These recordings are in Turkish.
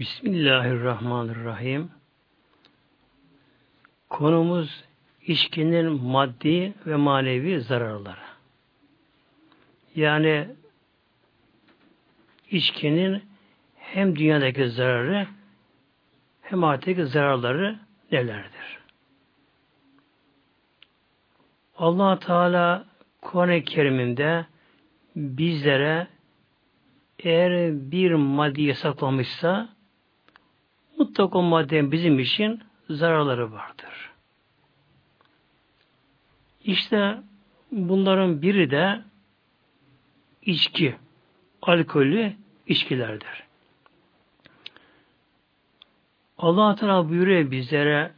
Bismillahirrahmanirrahim. Konumuz içkinin maddi ve manevi zararları. Yani içkinin hem dünyadaki zararı hem ahiretteki zararları nelerdir? allah Teala Kuran-ı Kerim'inde bizlere eğer bir madde yasaklamışsa mutlaka maddenin bizim için zararları vardır. İşte bunların biri de içki, alkollü içkilerdir. Allah Teala buyuruyor bizlere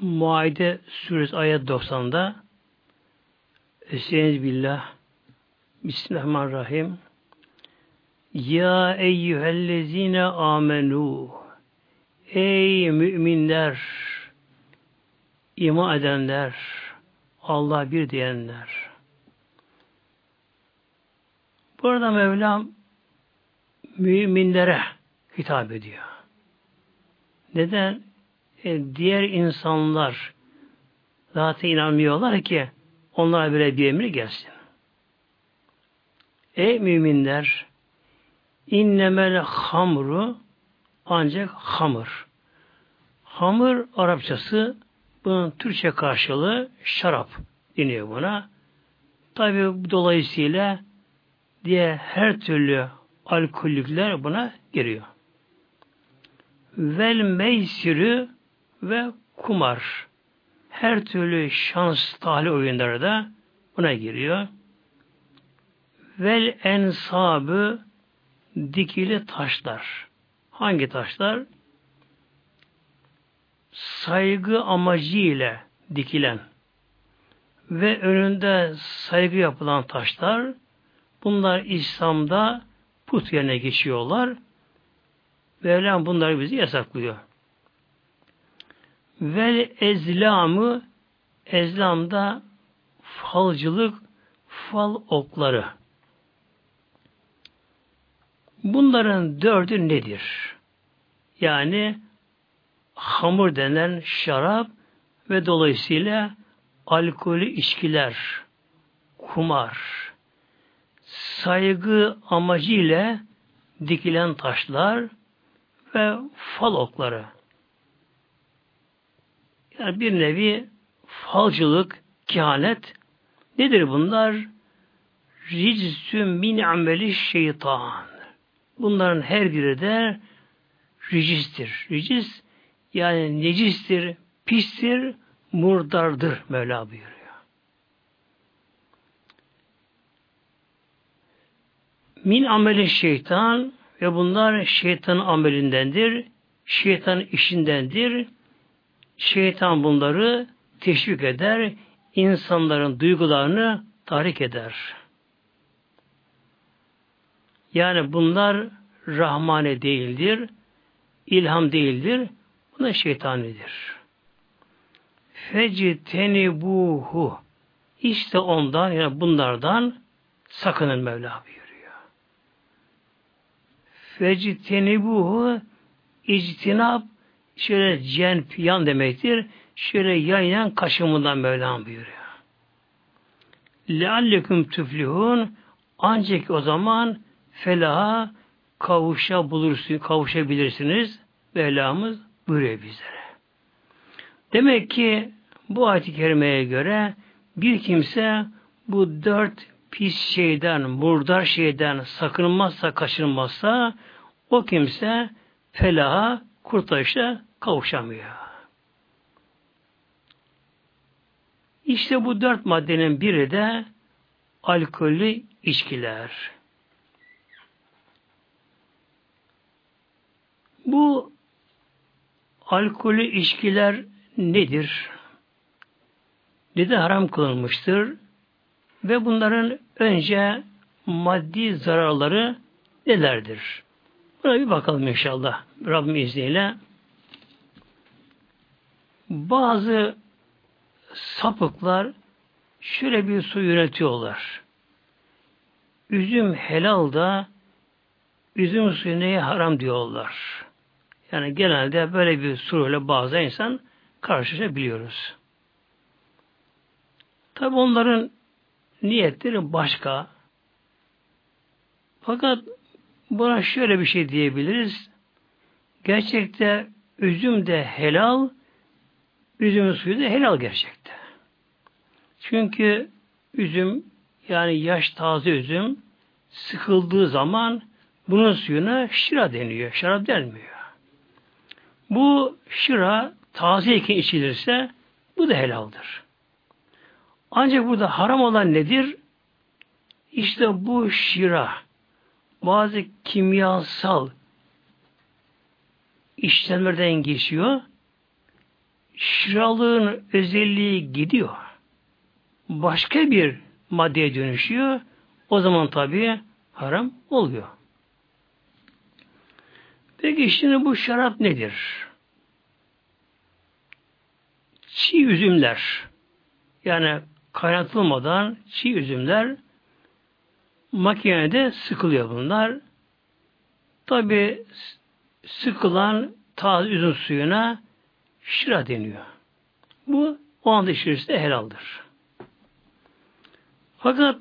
Maide suresi ayet 90'da Estaizu billah Bismillahirrahmanirrahim Ya eyyühellezine amenu Ey müminler iman edenler Allah bir diyenler Burada Mevlam müminlere hitap ediyor. Neden? E, diğer insanlar zaten inanmıyorlar ki onlara böyle bir emir gelsin. Ey müminler innemel hamru ancak hamur. Hamur Arapçası bunun Türkçe karşılığı şarap deniyor buna. Tabi dolayısıyla diye her türlü alkollükler buna giriyor. Vel meysirü ve kumar. Her türlü şans tahli oyunları da buna giriyor. Vel ensabı dikili taşlar. Hangi taşlar? Saygı amacı ile dikilen ve önünde saygı yapılan taşlar bunlar İslam'da put yerine geçiyorlar. Mevlam bunları bizi yasaklıyor. Ve ezlamı ezlamda falcılık, fal okları. Bunların dördü nedir? Yani hamur denen şarap ve dolayısıyla alkolü içkiler, kumar, saygı amacıyla dikilen taşlar ve fal okları. Yani bir nevi falcılık, kehanet nedir bunlar? Ricsün min ameli şeytan. Bunların her biri de ricistir. Ricis yani necistir, pistir, murdardır Mevla buyuruyor. Min ameli şeytan ve bunlar şeytanın amelindendir. Şeytanın işindendir. Şeytan bunları teşvik eder. insanların duygularını tahrik eder. Yani bunlar rahmane değildir. ilham değildir. Bunlar şeytanidir. Fecitenibuhu işte ondan yani bunlardan sakının Mevla buyuruyor. Fecitenibuhu ictinab şöyle cenp yan demektir. Şöyle yan kaşımından Mevlam buyuruyor. Lealleküm tüflihun ancak o zaman felaha kavuşa bulursunuz, kavuşabilirsiniz. Mevlamız buyuruyor bizlere. Demek ki bu ayet-i kerimeye göre bir kimse bu dört pis şeyden, murdar şeyden sakınmazsa, kaçınmazsa o kimse felaha, kurtarışa kavuşamıyor. İşte bu dört maddenin biri de alkollü içkiler. Bu alkolü içkiler nedir? Neden haram kılınmıştır? Ve bunların önce maddi zararları nelerdir? Buna bir bakalım inşallah. Rabbim izniyle. Bazı sapıklar şöyle bir su yönetiyorlar. Üzüm helal da üzüm suyu neye haram diyorlar. Yani genelde böyle bir soruyla bazı insan karşılaşabiliyoruz. Tabi onların niyetleri başka. Fakat buna şöyle bir şey diyebiliriz. Gerçekte üzüm de helal, üzüm suyu da helal gerçekte. Çünkü üzüm yani yaş taze üzüm sıkıldığı zaman bunun suyuna şıra deniyor. Şarap denmiyor. Bu şıra tazeyken içilirse bu da helaldir. Ancak burada haram olan nedir? İşte bu şıra bazı kimyasal işlemlerden geçiyor. Şıralığın özelliği gidiyor. Başka bir maddeye dönüşüyor. O zaman tabi haram oluyor. Peki şimdi bu şarap nedir? Çiğ üzümler yani kaynatılmadan çiğ üzümler makinede sıkılıyor bunlar. Tabi sıkılan taze üzüm suyuna şıra deniyor. Bu o anda içerisinde helaldir. Fakat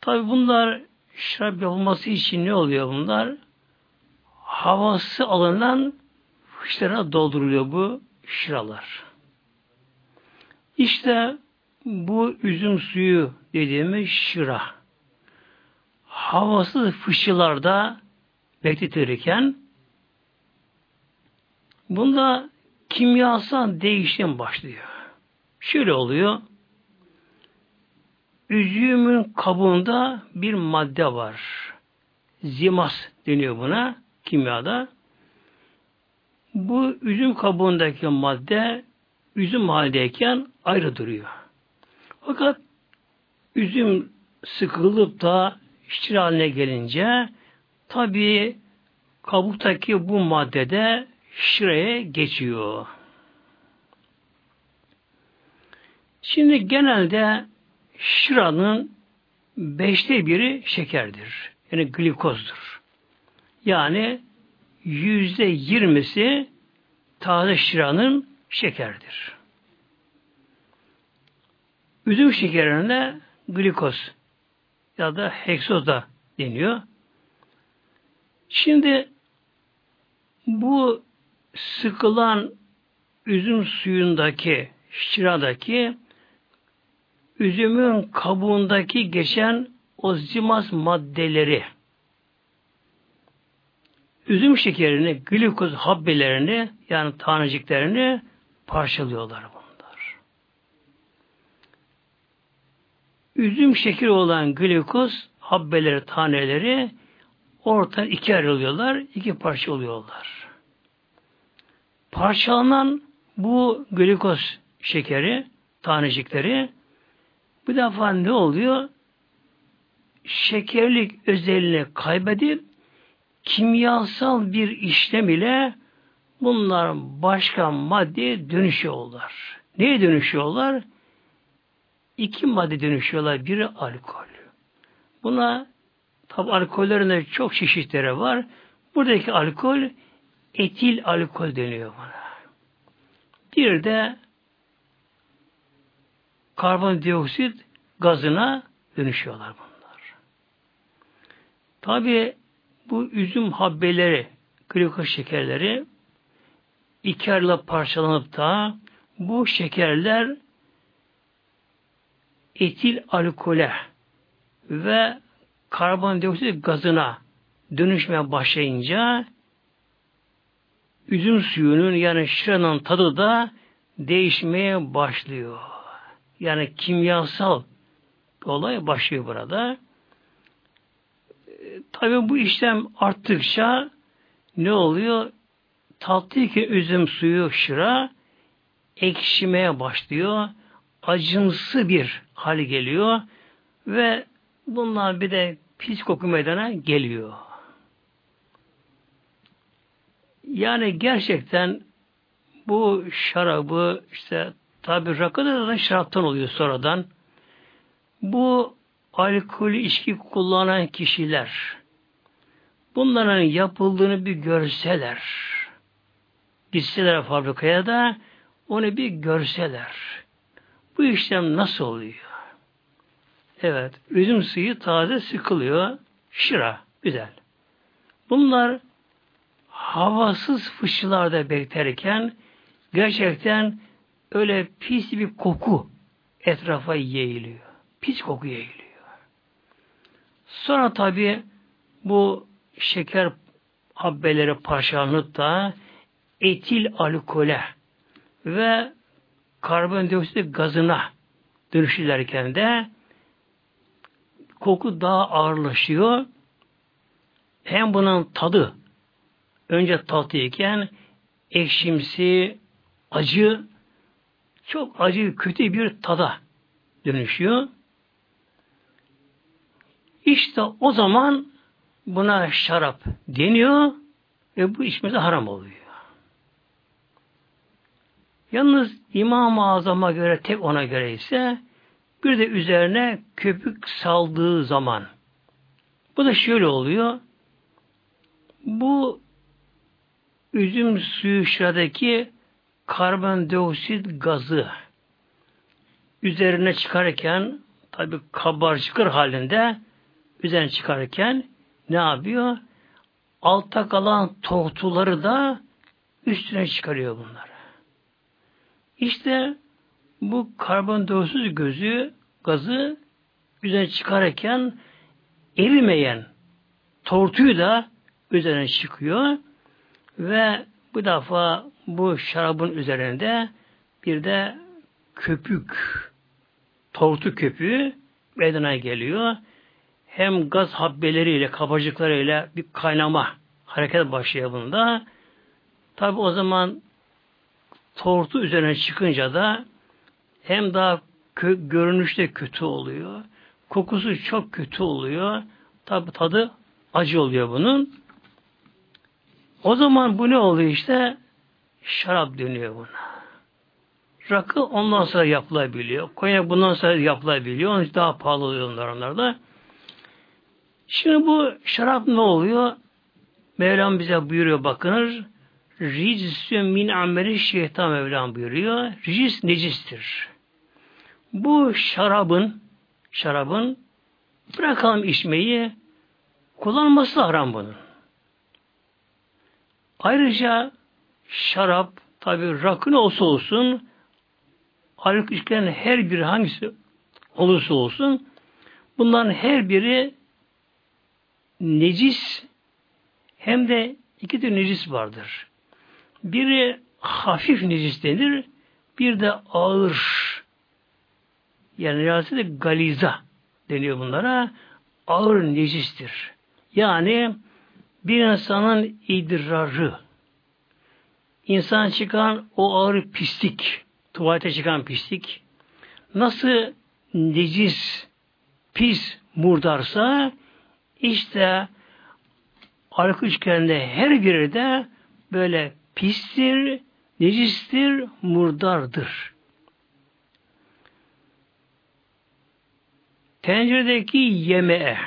tabi bunlar şarap yapılması için ne oluyor bunlar? Havası alınan fışlara dolduruluyor bu şıralar. İşte bu üzüm suyu dediğimiz şıra havasız fışçılarda bekletilirken bunda kimyasal değişim başlıyor. Şöyle oluyor. Üzümün kabuğunda bir madde var. Zimas deniyor buna kimyada. Bu üzüm kabuğundaki madde üzüm haldeyken ayrı duruyor. Fakat üzüm sıkılıp da şişir haline gelince tabi kabuktaki bu maddede şireye geçiyor. Şimdi genelde şıranın beşte biri şekerdir. Yani glikozdur. Yani yüzde yirmisi taze şıranın şekerdir. Üzüm şekerine glikoz ya da heksoz deniyor. Şimdi bu sıkılan üzüm suyundaki, şiradaki üzümün kabuğundaki geçen o zimas maddeleri üzüm şekerini, glikoz habbelerini yani taneciklerini parçalıyorlar bunlar. Üzüm şekeri olan glikoz habbeleri, taneleri ortadan iki ayrılıyorlar, iki parça oluyorlar. Parçalanan bu glikoz şekeri, tanecikleri bu defa ne oluyor? Şekerlik özelliğini kaybedip kimyasal bir işlem ile bunlar başka maddeye dönüşüyorlar. Neye dönüşüyorlar? İki madde dönüşüyorlar. Biri alkol. Buna tabi alkollerin çok çeşitleri var. Buradaki alkol etil alkol deniyor buna. Bir de karbondioksit gazına dönüşüyorlar bunlar. Tabi bu üzüm habbeleri, glikoz şekerleri iki parçalanıp da bu şekerler etil alkole ve karbondioksit gazına dönüşmeye başlayınca üzüm suyunun yani şıranın tadı da değişmeye başlıyor. Yani kimyasal olay başlıyor burada. Tabi bu işlem arttıkça ne oluyor? Tatlı ki üzüm suyu şıra ekşimeye başlıyor. Acımsı bir hal geliyor ve bunlar bir de pis koku meydana geliyor. Yani gerçekten bu şarabı işte tabi rakı da şaraptan oluyor sonradan. Bu alkolü içki kullanan kişiler bunların yapıldığını bir görseler, gitseler fabrikaya da onu bir görseler. Bu işlem nasıl oluyor? Evet, üzüm suyu taze sıkılıyor. Şıra, güzel. Bunlar havasız fışçılarda beklerken gerçekten öyle pis bir koku etrafa yayılıyor. Pis koku yayılıyor. Sonra tabi bu şeker habbeleri parçalanıp da etil alkole ve karbondioksit gazına dönüşürlerken de koku daha ağırlaşıyor. Hem bunun tadı önce tatlıyken ekşimsi, acı, çok acı, kötü bir tada dönüşüyor. İşte o zaman buna şarap deniyor ve bu içmesi haram oluyor. Yalnız İmam-ı Azam'a göre tek ona göre ise bir de üzerine köpük saldığı zaman bu da şöyle oluyor. Bu üzüm suyu şuradaki karbondioksit gazı üzerine çıkarken tabi kabarcıkır halinde üzerine çıkarken ne yapıyor? Altta kalan tortuları da üstüne çıkarıyor bunları. İşte bu karbondioksit gözü gazı üzerine çıkarken erimeyen tortuyu da üzerine çıkıyor ve bu defa bu şarabın üzerinde bir de köpük tortu köpüğü meydana geliyor. Hem gaz habbeleriyle, kabarcıklarıyla bir kaynama hareket başlıyor bunda. Tabi o zaman tortu üzerine çıkınca da hem daha kö görünüşte kötü oluyor. Kokusu çok kötü oluyor. Tabi tadı acı oluyor bunun. O zaman bu ne oluyor işte? Şarap dönüyor buna. Rakı ondan sonra yapılabiliyor. Konyak bundan sonra yapılabiliyor. Onun daha pahalı oluyor onlar onlarda. Şimdi bu şarap ne oluyor? Mevlam bize buyuruyor bakınır. Ricüsü min ameli şeytan Mevlam buyuruyor. Ricis necistir. Bu şarabın şarabın bırakalım içmeyi kullanması haram bunun. Ayrıca şarap tabi rakı ne olsa olsun alkol her biri hangisi olursa olsun bunların her biri necis hem de iki tür necis vardır. Biri hafif necis denir, bir de ağır yani de galiza deniyor bunlara. Ağır necistir. Yani bir insanın idrarı, insan çıkan o ağır pislik, tuvalete çıkan pislik, nasıl necis, pis, murdarsa, işte arka üçgende her biri de böyle pistir, necistir, murdardır. Tenceredeki yemeğe,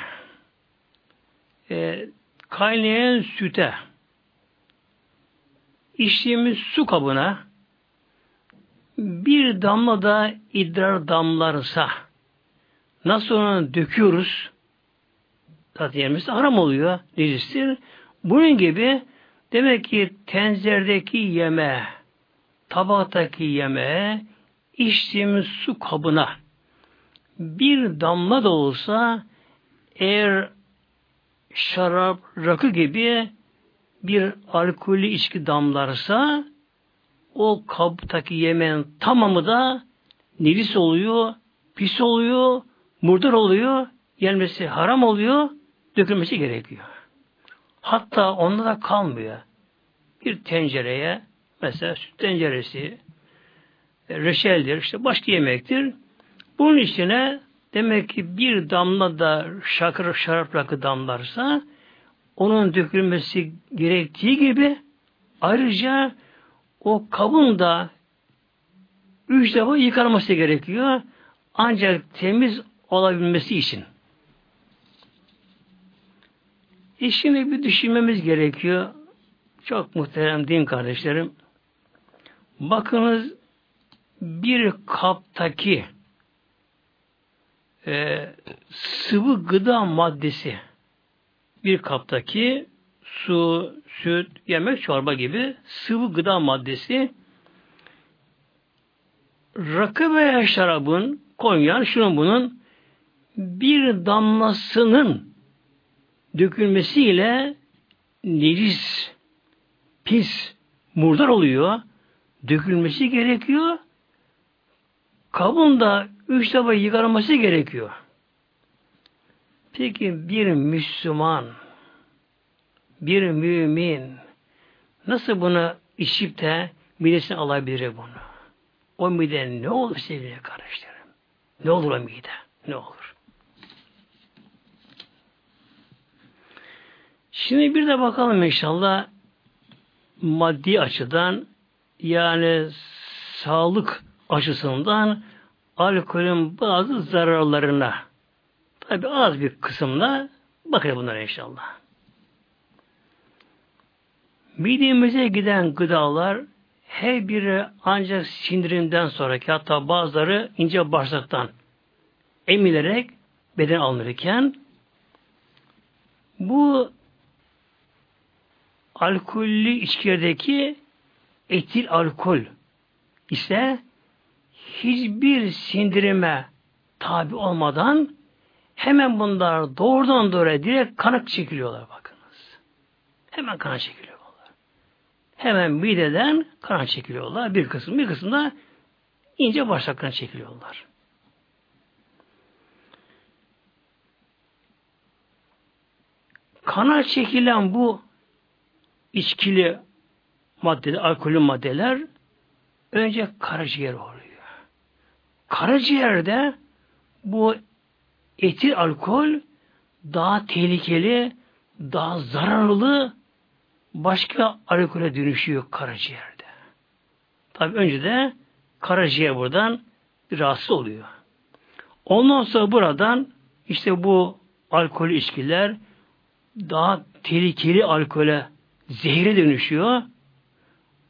e, kaynayan süte, içtiğimiz su kabına bir damla da idrar damlarsa nasıl onu döküyoruz zaten yerimizde haram oluyor necistir. Bunun gibi demek ki tenceredeki yeme tabaktaki yeme içtiğimiz su kabına bir damla da olsa eğer şarap, rakı gibi bir alkolü içki damlarsa o kaptaki yemeğin tamamı da nevis oluyor, pis oluyor, murdar oluyor, gelmesi haram oluyor, dökülmesi gerekiyor. Hatta onda da kalmıyor. Bir tencereye, mesela süt tenceresi, reçeldir, işte başka yemektir. Bunun içine demek ki bir damla da şakır şarap rakı damlarsa onun dökülmesi gerektiği gibi ayrıca o kabın da üç defa yıkanması gerekiyor. Ancak temiz olabilmesi için. E bir düşünmemiz gerekiyor. Çok muhterem din kardeşlerim. Bakınız bir kaptaki e, sıvı gıda maddesi bir kaptaki su, süt, yemek, çorba gibi sıvı gıda maddesi rakı veya şarabın, konyan, şunun bunun bir damlasının dökülmesiyle necis, pis, murdar oluyor. Dökülmesi gerekiyor. Kabın da üç defa yıkanması gerekiyor. Peki bir Müslüman, bir mümin nasıl bunu içip de midesine alabilir bunu? O mide ne olur sevgili kardeşlerim? Ne olur o mide? Ne olur? Şimdi bir de bakalım inşallah maddi açıdan yani sağlık açısından alkolün bazı zararlarına tabi az bir kısımda bakın bunlara inşallah. Midemize giden gıdalar her biri ancak sindirimden sonraki hatta bazıları ince bağırsaktan emilerek beden alınırken bu alkollü içkilerdeki etil alkol ise hiçbir sindirime tabi olmadan hemen bunlar doğrudan doğruya direkt kanık çekiliyorlar bakınız. Hemen kana çekiliyorlar. Hemen mideden kana çekiliyorlar. Bir kısım bir kısım da ince bağırsaklarına çekiliyorlar. Kana çekilen bu içkili maddeler, alkolü maddeler önce karaciğer oluyor. Karaciğerde bu etil alkol daha tehlikeli, daha zararlı başka alkole dönüşüyor karaciğerde. Tabi önce de karaciğer buradan rahatsız oluyor. Ondan sonra buradan işte bu alkol içkiler daha tehlikeli alkole zehre dönüşüyor.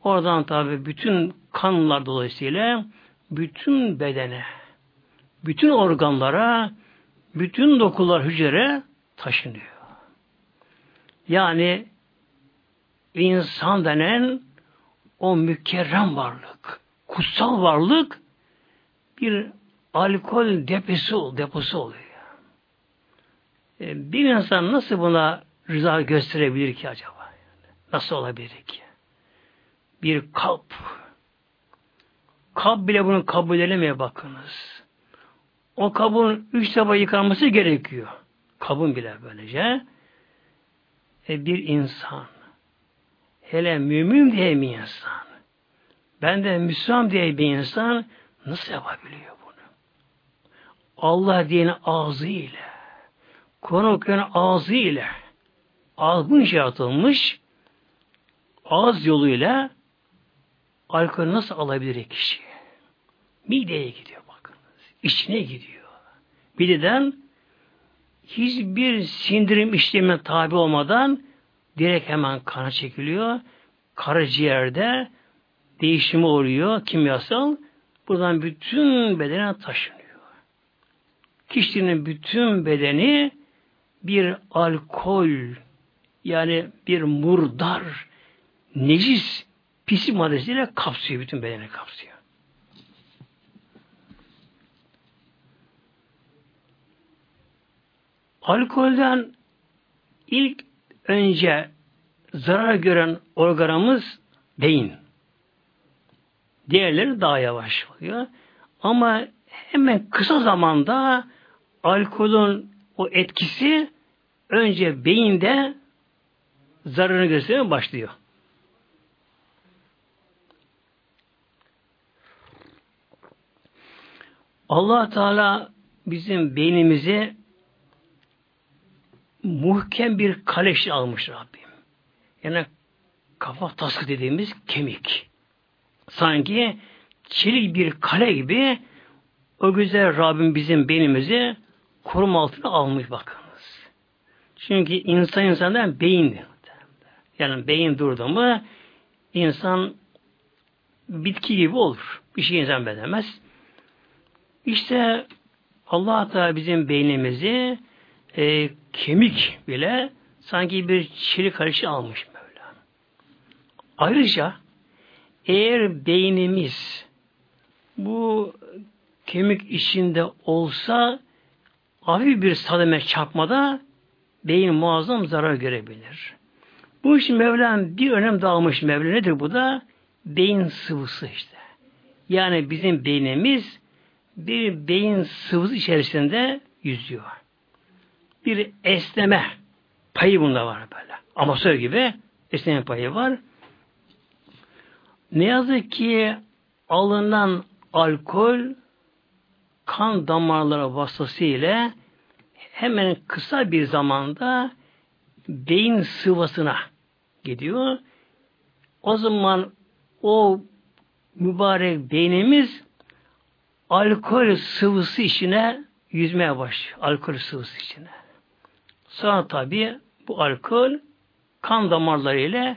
Oradan tabi bütün kanlar dolayısıyla bütün bedene, bütün organlara, bütün dokular hücre taşınıyor. Yani insan denen o mükerrem varlık, kutsal varlık bir alkol deposu, deposu oluyor. E, bir insan nasıl buna rıza gösterebilir ki acaba? Nasıl olabilir ki? Bir kalp. Kalp bile bunu kabul edemiyor bakınız. O kabın üç defa yıkanması gerekiyor. Kabın bile böylece. E bir insan. Hele mümin diye bir insan. Ben de Müslüman diye bir insan nasıl yapabiliyor bunu? Allah diyenin ağzı ile, konu okuyan ağzı ile, ağzın yaratılmış, ağız yoluyla alkol nasıl alabilir kişi? Mideye gidiyor bakınız. İçine gidiyor. Mideden hiçbir sindirim işlemine tabi olmadan direkt hemen kana çekiliyor. Karaciğerde değişimi oluyor kimyasal. Buradan bütün bedene taşınıyor. Kişinin bütün bedeni bir alkol yani bir murdar necis pisi maddesiyle kapsıyor. Bütün bedeni kapsıyor. Alkolden ilk önce zarar gören organımız beyin. Diğerleri daha yavaş oluyor. Ama hemen kısa zamanda alkolün o etkisi önce beyinde zararını göstermeye başlıyor. Allah Teala bizim beynimizi muhkem bir kaleş almış Rabbim. Yani kafa taskı dediğimiz kemik. Sanki çelik bir kale gibi o güzel Rabbim bizim beynimizi koruma altına almış bakınız. Çünkü insan insandan beyin. Yani beyin durdu mu insan bitki gibi olur. Bir şey insan bedemez. İşte Allah da bizim beynimizi e, kemik bile sanki bir çelik karışı almış böyle. Ayrıca eğer beynimiz bu kemik içinde olsa hafif bir sademe çarpmada beyin muazzam zarar görebilir. Bu için Mevlam bir önem dağılmış Mevla nedir bu da? Beyin sıvısı işte. Yani bizim beynimiz bir beyin sıvısı içerisinde yüzüyor. Bir esneme payı bunda var böyle. Amasör gibi esneme payı var. Ne yazık ki alınan alkol kan damarları vasıtasıyla hemen kısa bir zamanda beyin sıvasına gidiyor. O zaman o mübarek beynimiz alkol sıvısı içine yüzmeye başlıyor. Alkol sıvısı içine. Sonra tabi bu alkol kan damarlarıyla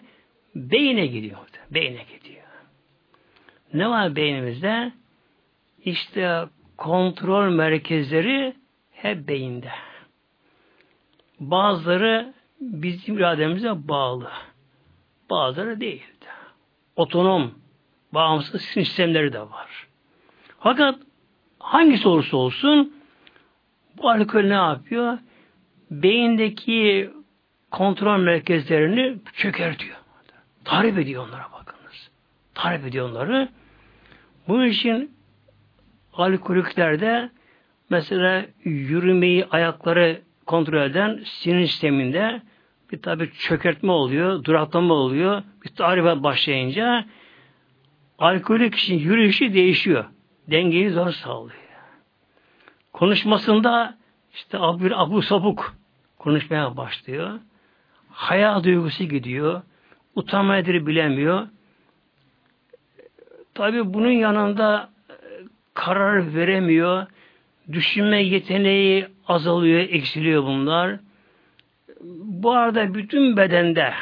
beyine gidiyor. Beyne gidiyor. Ne var beynimizde? İşte kontrol merkezleri hep beyinde. Bazıları bizim irademize bağlı. Bazıları değil. Otonom, bağımsız sistemleri de var. Fakat hangisi olursa olsun bu alkol ne yapıyor? Beyindeki kontrol merkezlerini çökertiyor. Tarif ediyor onlara bakınız. Tarif ediyor onları. Bunun için alkoliklerde mesela yürümeyi, ayakları kontrol eden sinir sisteminde bir tabi çökertme oluyor, duraklama oluyor. Bir tarife başlayınca alkolik kişinin yürüyüşü değişiyor. Dengeyi zor sağlıyor. Konuşmasında işte bir abu sabuk konuşmaya başlıyor. Haya duygusu gidiyor. Utanma bilemiyor. Tabi bunun yanında e, karar veremiyor. Düşünme yeteneği azalıyor, eksiliyor bunlar. Bu arada bütün bedende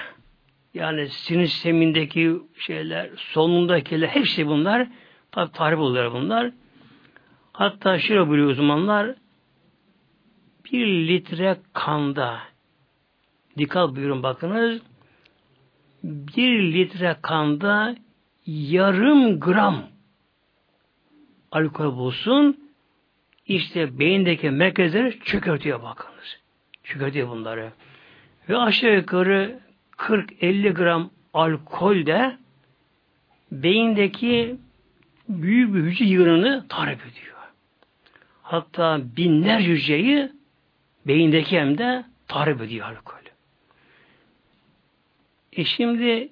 yani sinir sistemindeki şeyler, solunumdakiler hepsi bunlar tabi tarif oluyor bunlar. Hatta şöyle buyuruyor uzmanlar bir litre kanda dikkat buyurun bakınız bir litre kanda yarım gram alkol bulsun işte beyindeki merkezleri çökertiyor bakınız. Çökertiyor bunları. Ve aşağı yukarı 40-50 gram alkol de beyindeki büyük bir hücre yığınını tarif ediyor. Hatta binler hücreyi beyindeki hem de tarif ediyor alkol. E şimdi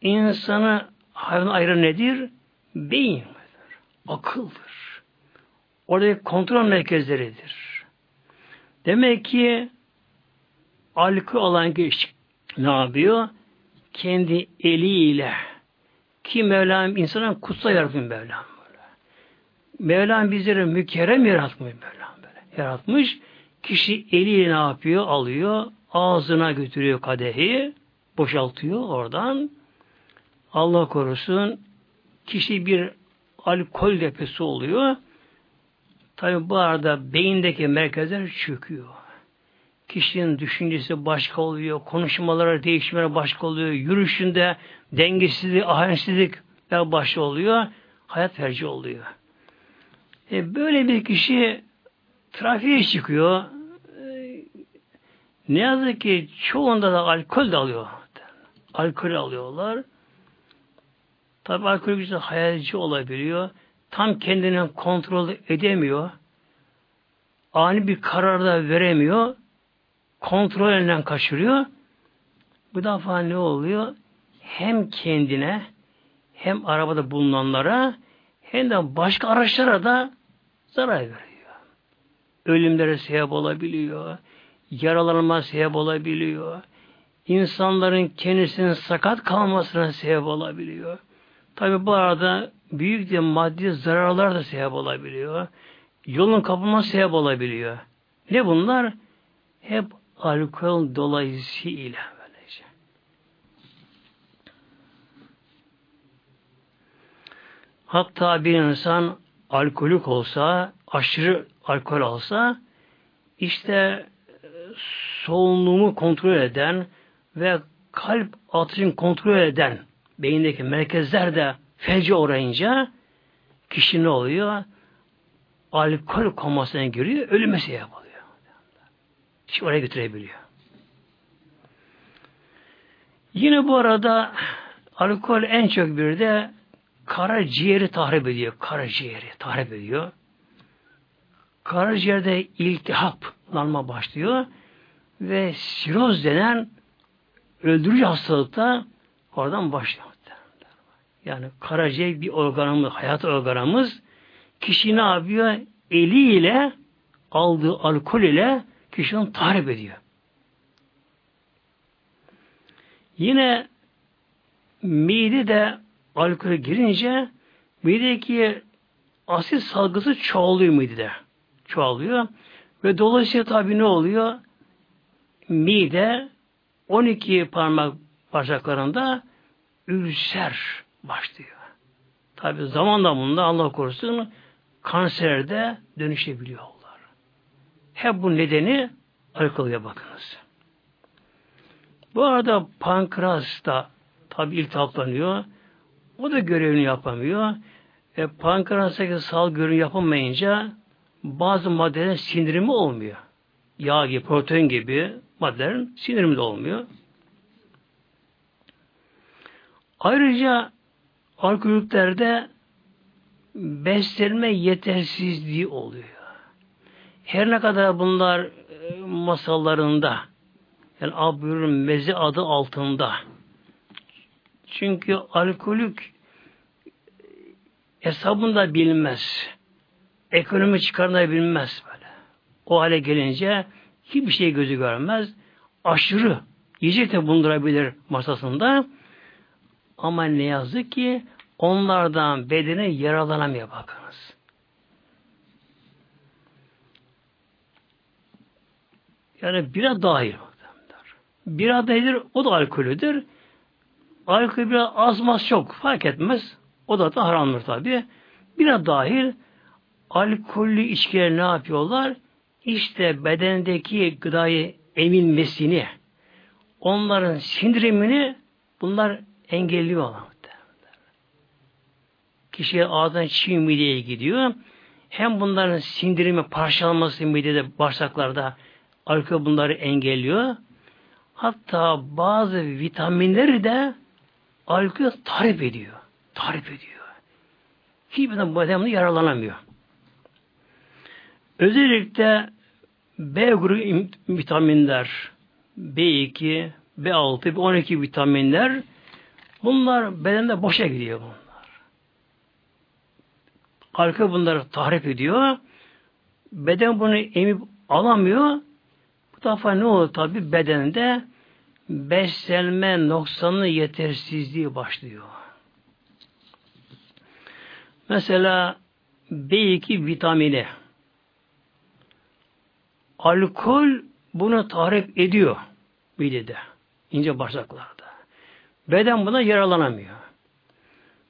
insanı hayvan ayrı nedir? Beyin Akıldır. Oradaki kontrol merkezleridir. Demek ki alkol olan kişi ne yapıyor? Kendi eliyle ki Mevlam insana kutsal yaratmış Mevlam böyle. Mevlam bizleri mükerrem yaratmış Mevlam böyle. Yaratmış. Kişi eliyle ne yapıyor? Alıyor. Ağzına götürüyor kadehi. Boşaltıyor oradan. Allah korusun kişi bir alkol deposu oluyor. Tabi bu arada beyindeki merkezler çöküyor kişinin düşüncesi başka oluyor, konuşmaları değişmeleri başka oluyor, yürüyüşünde dengesizlik, ahensizlik başka oluyor, hayat felci oluyor. E böyle bir kişi trafiğe çıkıyor. E, ne yazık ki çoğunda da alkol de alıyor. Alkol alıyorlar. Tabi alkol güzel hayalci olabiliyor. Tam kendini kontrol edemiyor. Ani bir karar da veremiyor kontrol elinden kaçırıyor. Bu defa ne oluyor? Hem kendine hem arabada bulunanlara hem de başka araçlara da zarar veriyor. Ölümlere sebep olabiliyor. Yaralanma sebep olabiliyor. İnsanların kendisinin sakat kalmasına sebep olabiliyor. Tabi bu arada büyük de maddi zararlar da sebep olabiliyor. Yolun kapılması sebep olabiliyor. Ne bunlar? Hep alkol dolayısıyla böylece. Hatta bir insan alkolik olsa, aşırı alkol alsa, işte e, solunumu kontrol eden ve kalp atışını kontrol eden beyindeki merkezler de felce uğrayınca kişi ne oluyor? Alkol komasına giriyor, ölüme sebep oluyor. Kişi oraya götürebiliyor. Yine bu arada alkol en çok bir de karaciğeri tahrip ediyor. Karaciğeri tahrip ediyor. Karaciğerde iltihaplanma başlıyor ve siroz denen öldürücü hastalıkta oradan başlıyor. Yani karaciğer bir organımız, hayat organımız kişi ne yapıyor? Eliyle aldığı alkol ile kişinin tahrip ediyor. Yine mide de alkol girince midedeki asit salgısı çoğalıyor midede. Çoğalıyor. Ve dolayısıyla tabi ne oluyor? Mide 12 parmak parçaklarında ülser başlıyor. Tabi zamanla bunda Allah korusun kanserde dönüşebiliyorlar. Hep bu nedeni alkolye bakınız. Bu arada pankreas da tabi iltihaplanıyor. O da görevini yapamıyor. E, pankreastaki sal görevini yapamayınca bazı maddelerin sindirimi olmuyor. Yağ gibi, protein gibi maddelerin sindirimi de olmuyor. Ayrıca alkollüklerde beslenme yetersizliği oluyor. Her ne kadar bunlar e, masallarında yani abürün mezi adı altında çünkü alkolük hesabında bilmez. Ekonomi çıkarını bilmez böyle. O hale gelince hiçbir şey gözü görmez. Aşırı yiyecek de bulundurabilir masasında. Ama ne yazık ki onlardan bedene yaralanamıyor bakınız. Yani bira dahil. Bira dahil o da alkolüdür. Alkol biraz az maz çok fark etmez. O da da haramdır tabi. Bira dahil alkollü içkiler ne yapıyorlar? İşte bedendeki gıdayı emilmesini, onların sindirimini bunlar engelliyorlar. Kişiye ağzından çiğ mideye gidiyor. Hem bunların sindirimi parçalanması midede, bağırsaklarda alkol bunları engelliyor. Hatta bazı vitaminleri de alkol tarif ediyor. Tarif ediyor. Hiçbir zaman bu yaralanamıyor. Özellikle B grubu vitaminler, B2, B6, B12 vitaminler bunlar bedende boşa gidiyor bunlar. Alkol bunları tahrip ediyor. Beden bunu emip alamıyor. Bu defa ne oluyor tabi bedende beslenme noksanı yetersizliği başlıyor. Mesela B2 vitamini alkol bunu tahrip ediyor midede, ince bağırsaklarda. Beden buna yaralanamıyor.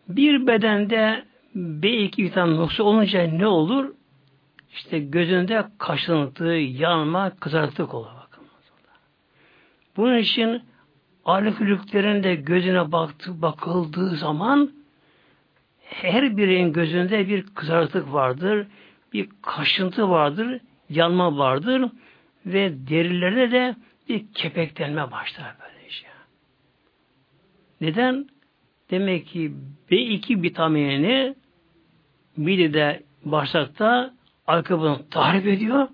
Bir bedende B2 vitamin noksa olunca ne olur? İşte gözünde kaşıntı, yanma, kızarıklık olur. Bunun için alkolüklerin de gözüne baktı, bakıldığı zaman her birinin gözünde bir kızarıklık vardır, bir kaşıntı vardır, yanma vardır ve derilerine de bir kepeklenme başlar böylece. Neden? Demek ki B2 vitaminini midede, bağırsakta alkabını tahrip ediyor.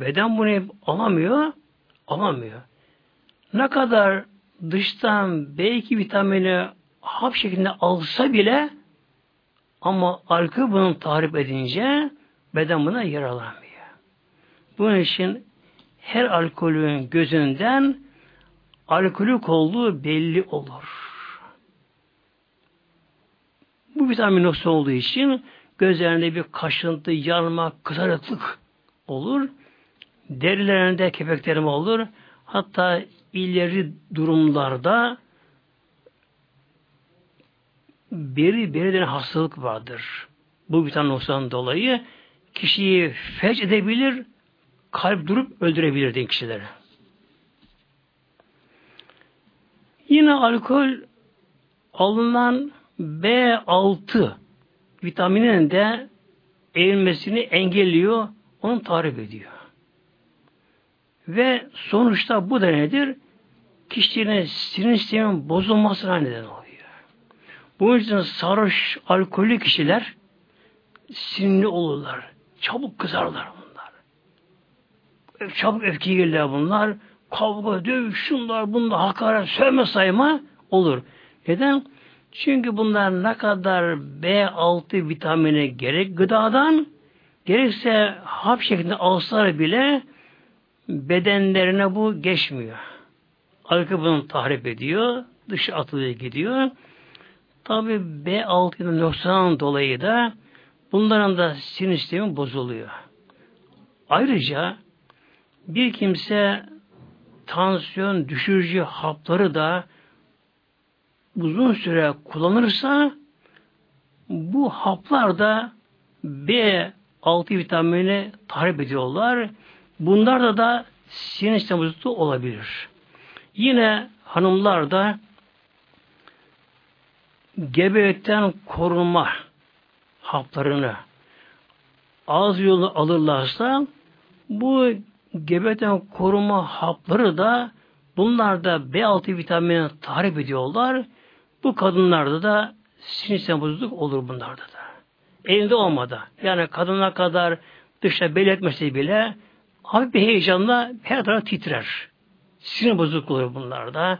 Beden bunu alamıyor, alamıyor. Ne kadar dıştan B2 vitamini hap şeklinde alsa bile ama alkol bunu tahrip edince beden buna yaralanmıyor. Bunun için her alkolün gözünden alkolük olduğu belli olur. Bu vitamin noksa olduğu için gözlerinde bir kaşıntı, yanma, kızarıklık olur. Derilerinde kepeklerim olur. Hatta ileri durumlarda beri beri hastalık vardır. Bu vitamin dolayı kişiyi felç edebilir, kalp durup öldürebilir den kişileri. Yine alkol alınan B6 vitaminin de eğilmesini engelliyor, onu tarif ediyor. Ve sonuçta bu da nedir? Kişinin sinir sistemin bozulmasına neden oluyor. Bu yüzden sarhoş, alkollü kişiler sinirli olurlar. Çabuk kızarlar bunlar. Çabuk öfke gelirler bunlar. Kavga, dövüş, şunlar, bunlar, hakaret, sövme sayma olur. Neden? Çünkü bunlar ne kadar B6 vitamini gerek gıdadan gerekse hap şeklinde alsalar bile bedenlerine bu geçmiyor. Alkol bunu tahrip ediyor, dışı atılıyor gidiyor. Tabi B6'nın noksanın dolayı da bunların da sinir sistemi bozuluyor. Ayrıca bir kimse tansiyon düşürücü hapları da uzun süre kullanırsa bu haplar da B6 vitamini tahrip ediyorlar. Bunlarda da sinir sistemi bozukluğu olabilir. Yine hanımlar da gebelikten korunma haplarını ağız yolu alırlarsa bu gebelikten koruma hapları da bunlar da B6 vitamini tahrip ediyorlar. Bu kadınlarda da sinir bozukluk olur bunlarda da. Elinde olmadı. Yani kadına kadar dışta belirtmesi bile hafif bir heyecanla her taraf titrer. Sinir bozukluğu olur bunlarda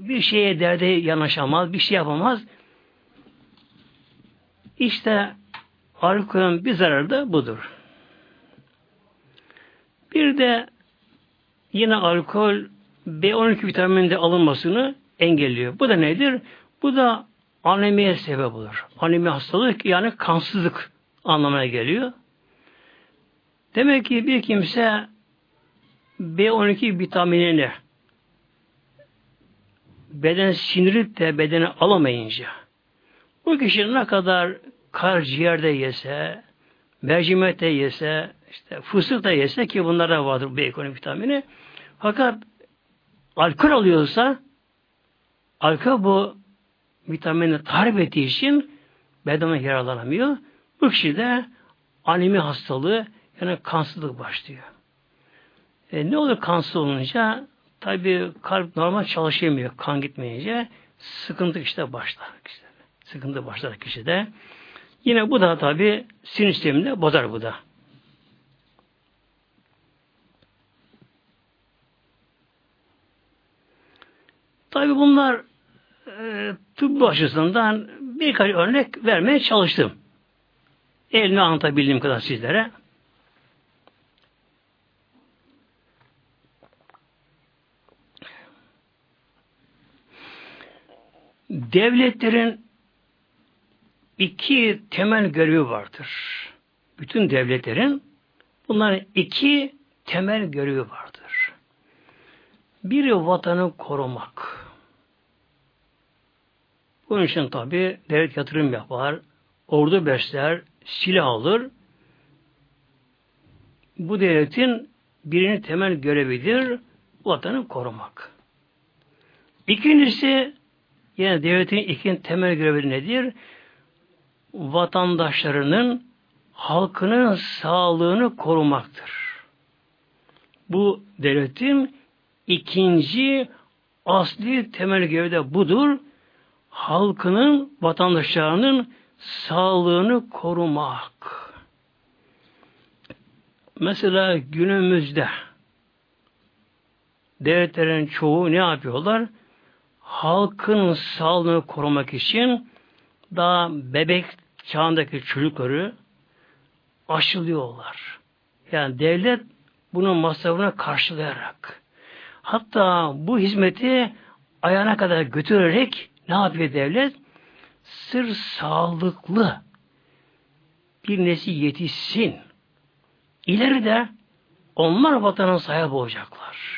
bir şeye derde yanaşamaz, bir şey yapamaz. İşte alkolün bir zararı da budur. Bir de yine alkol B12 vitamininde alınmasını engelliyor. Bu da nedir? Bu da anemiye sebep olur. Anemi hastalık yani kansızlık anlamına geliyor. Demek ki bir kimse B12 vitaminini beden sinirip de bedeni alamayınca bu kişi ne kadar karaciğerde yese, mercimek de yese, işte fıstık da yese ki bunlara vardır bu ekonomik vitamini. Fakat alkol alıyorsa alkol bu vitamini tahrip ettiği için bedene yaralanamıyor. Bu kişi de anemi hastalığı yani kansızlık başlıyor. E, ne olur kansız olunca? Tabi kalp normal çalışamıyor kan gitmeyince. Sıkıntı işte başlar. Işte. Sıkıntı başlar kişide. Yine bu da tabi sinir sistemini bozar bu da. Tabi bunlar e, tıbbi açısından birkaç örnek vermeye çalıştım. Elini anlatabildiğim kadar sizlere. Devletlerin iki temel görevi vardır. Bütün devletlerin bunların iki temel görevi vardır. Biri vatanı korumak. Bunun için tabi devlet yatırım yapar, ordu besler, silah alır. Bu devletin birinin temel görevidir vatanı korumak. İkincisi Yine devletin ikinci temel görevi nedir? Vatandaşlarının halkının sağlığını korumaktır. Bu devletin ikinci asli temel görevi de budur. Halkının, vatandaşlarının sağlığını korumak. Mesela günümüzde devletlerin çoğu ne yapıyorlar? Halkın sağlığını korumak için daha bebek çağındaki çocukları aşılıyorlar. Yani devlet bunun masrafını karşılayarak hatta bu hizmeti ayağına kadar götürerek ne yapıyor devlet? Sır sağlıklı bir nesil yetişsin. İleride onlar vatanın sahibi olacaklar.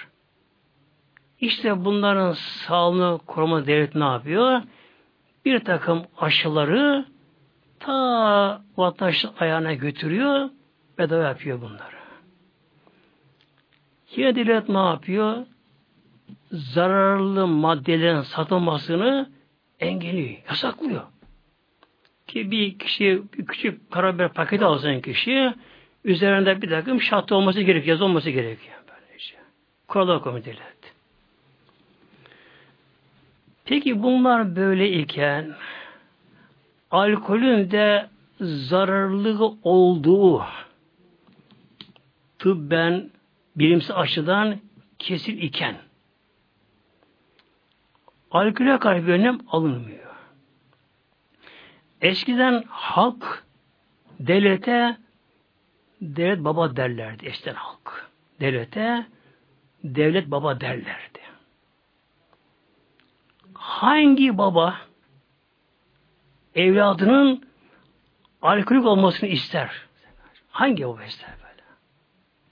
İşte bunların sağlığını koruma devleti ne yapıyor? Bir takım aşıları ta vatandaş ayağına götürüyor, bedava yapıyor bunları. Yine devlet ne yapıyor? Zararlı maddelerin satılmasını engelliyor, yasaklıyor. Ki bir kişi bir küçük karabiber paketi alsın kişi üzerinde bir takım şart olması gerekiyor, yazı olması gerekiyor. Böylece. Kurallar komiteleri. Peki bunlar böyle iken alkolün de zararlı olduğu tıbben bilimsel açıdan kesin iken alkole karşı bir önlem alınmıyor. Eskiden halk devlete devlet baba derlerdi eskiden halk. Devlete devlet baba derlerdi. Hangi baba evladının alkolik olmasını ister? Hangi baba ister böyle?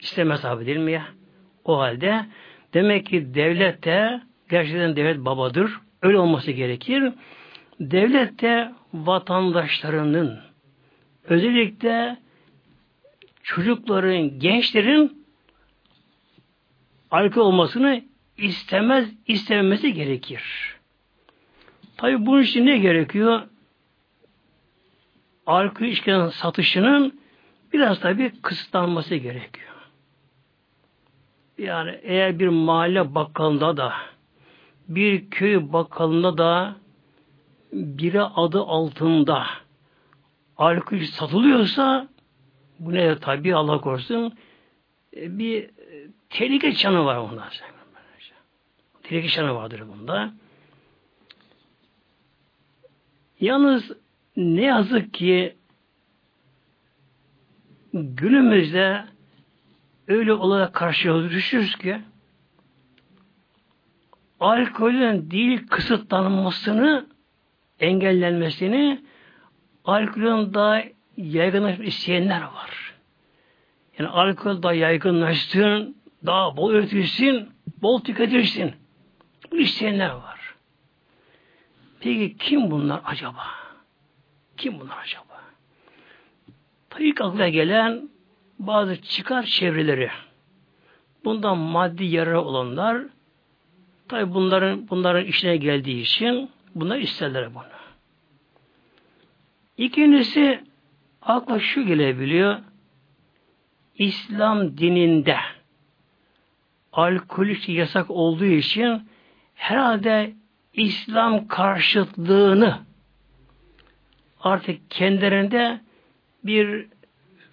İstemez abi değil mi ya? O halde demek ki devlet de gerçekten devlet babadır. Öyle olması gerekir. Devlet de vatandaşlarının özellikle çocukların, gençlerin alkol olmasını istemez, istememesi gerekir. Tabi bunun için ne gerekiyor? Alkol içkinin satışının biraz tabi kısıtlanması gerekiyor. Yani eğer bir mahalle bakkalında da bir köy bakkalında da biri adı altında alkol satılıyorsa bu ne tabi Allah korusun e, bir tehlike çanı var bunda. Tehlike çanı vardır bunda. Yalnız ne yazık ki günümüzde öyle olarak karşılaşıyoruz ki alkolün değil kısıtlanmasını engellenmesini alkolün daha yaygınlaşmak isteyenler var. Yani alkol daha yaygınlaşsın, daha bol üretilsin, bol tüketilsin. Bu isteyenler var. Peki kim bunlar acaba? Kim bunlar acaba? Tabii akla gelen bazı çıkar çevreleri. Bundan maddi yararı olanlar tabi bunların bunların işine geldiği için bunlar isterler bunu. İkincisi akla şu gelebiliyor. İslam dininde alkolik yasak olduğu için herhalde İslam karşıtlığını artık kendilerinde bir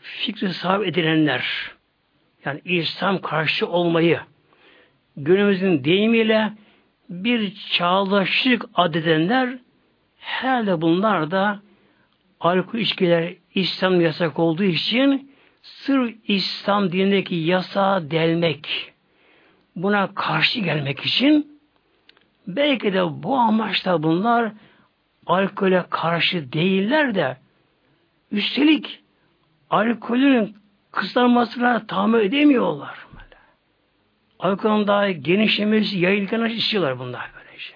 fikri sahip edilenler yani İslam karşı olmayı günümüzün deyimiyle bir çağdaşlık adedenler herhalde bunlar da alkol içkiler İslam yasak olduğu için sır İslam dinindeki yasağı delmek buna karşı gelmek için Belki de bu amaçla bunlar alkole karşı değiller de üstelik alkolün kıslanmasına tahammül edemiyorlar. Alkolün daha genişlemesi, yayılganı istiyorlar bunlar böylece.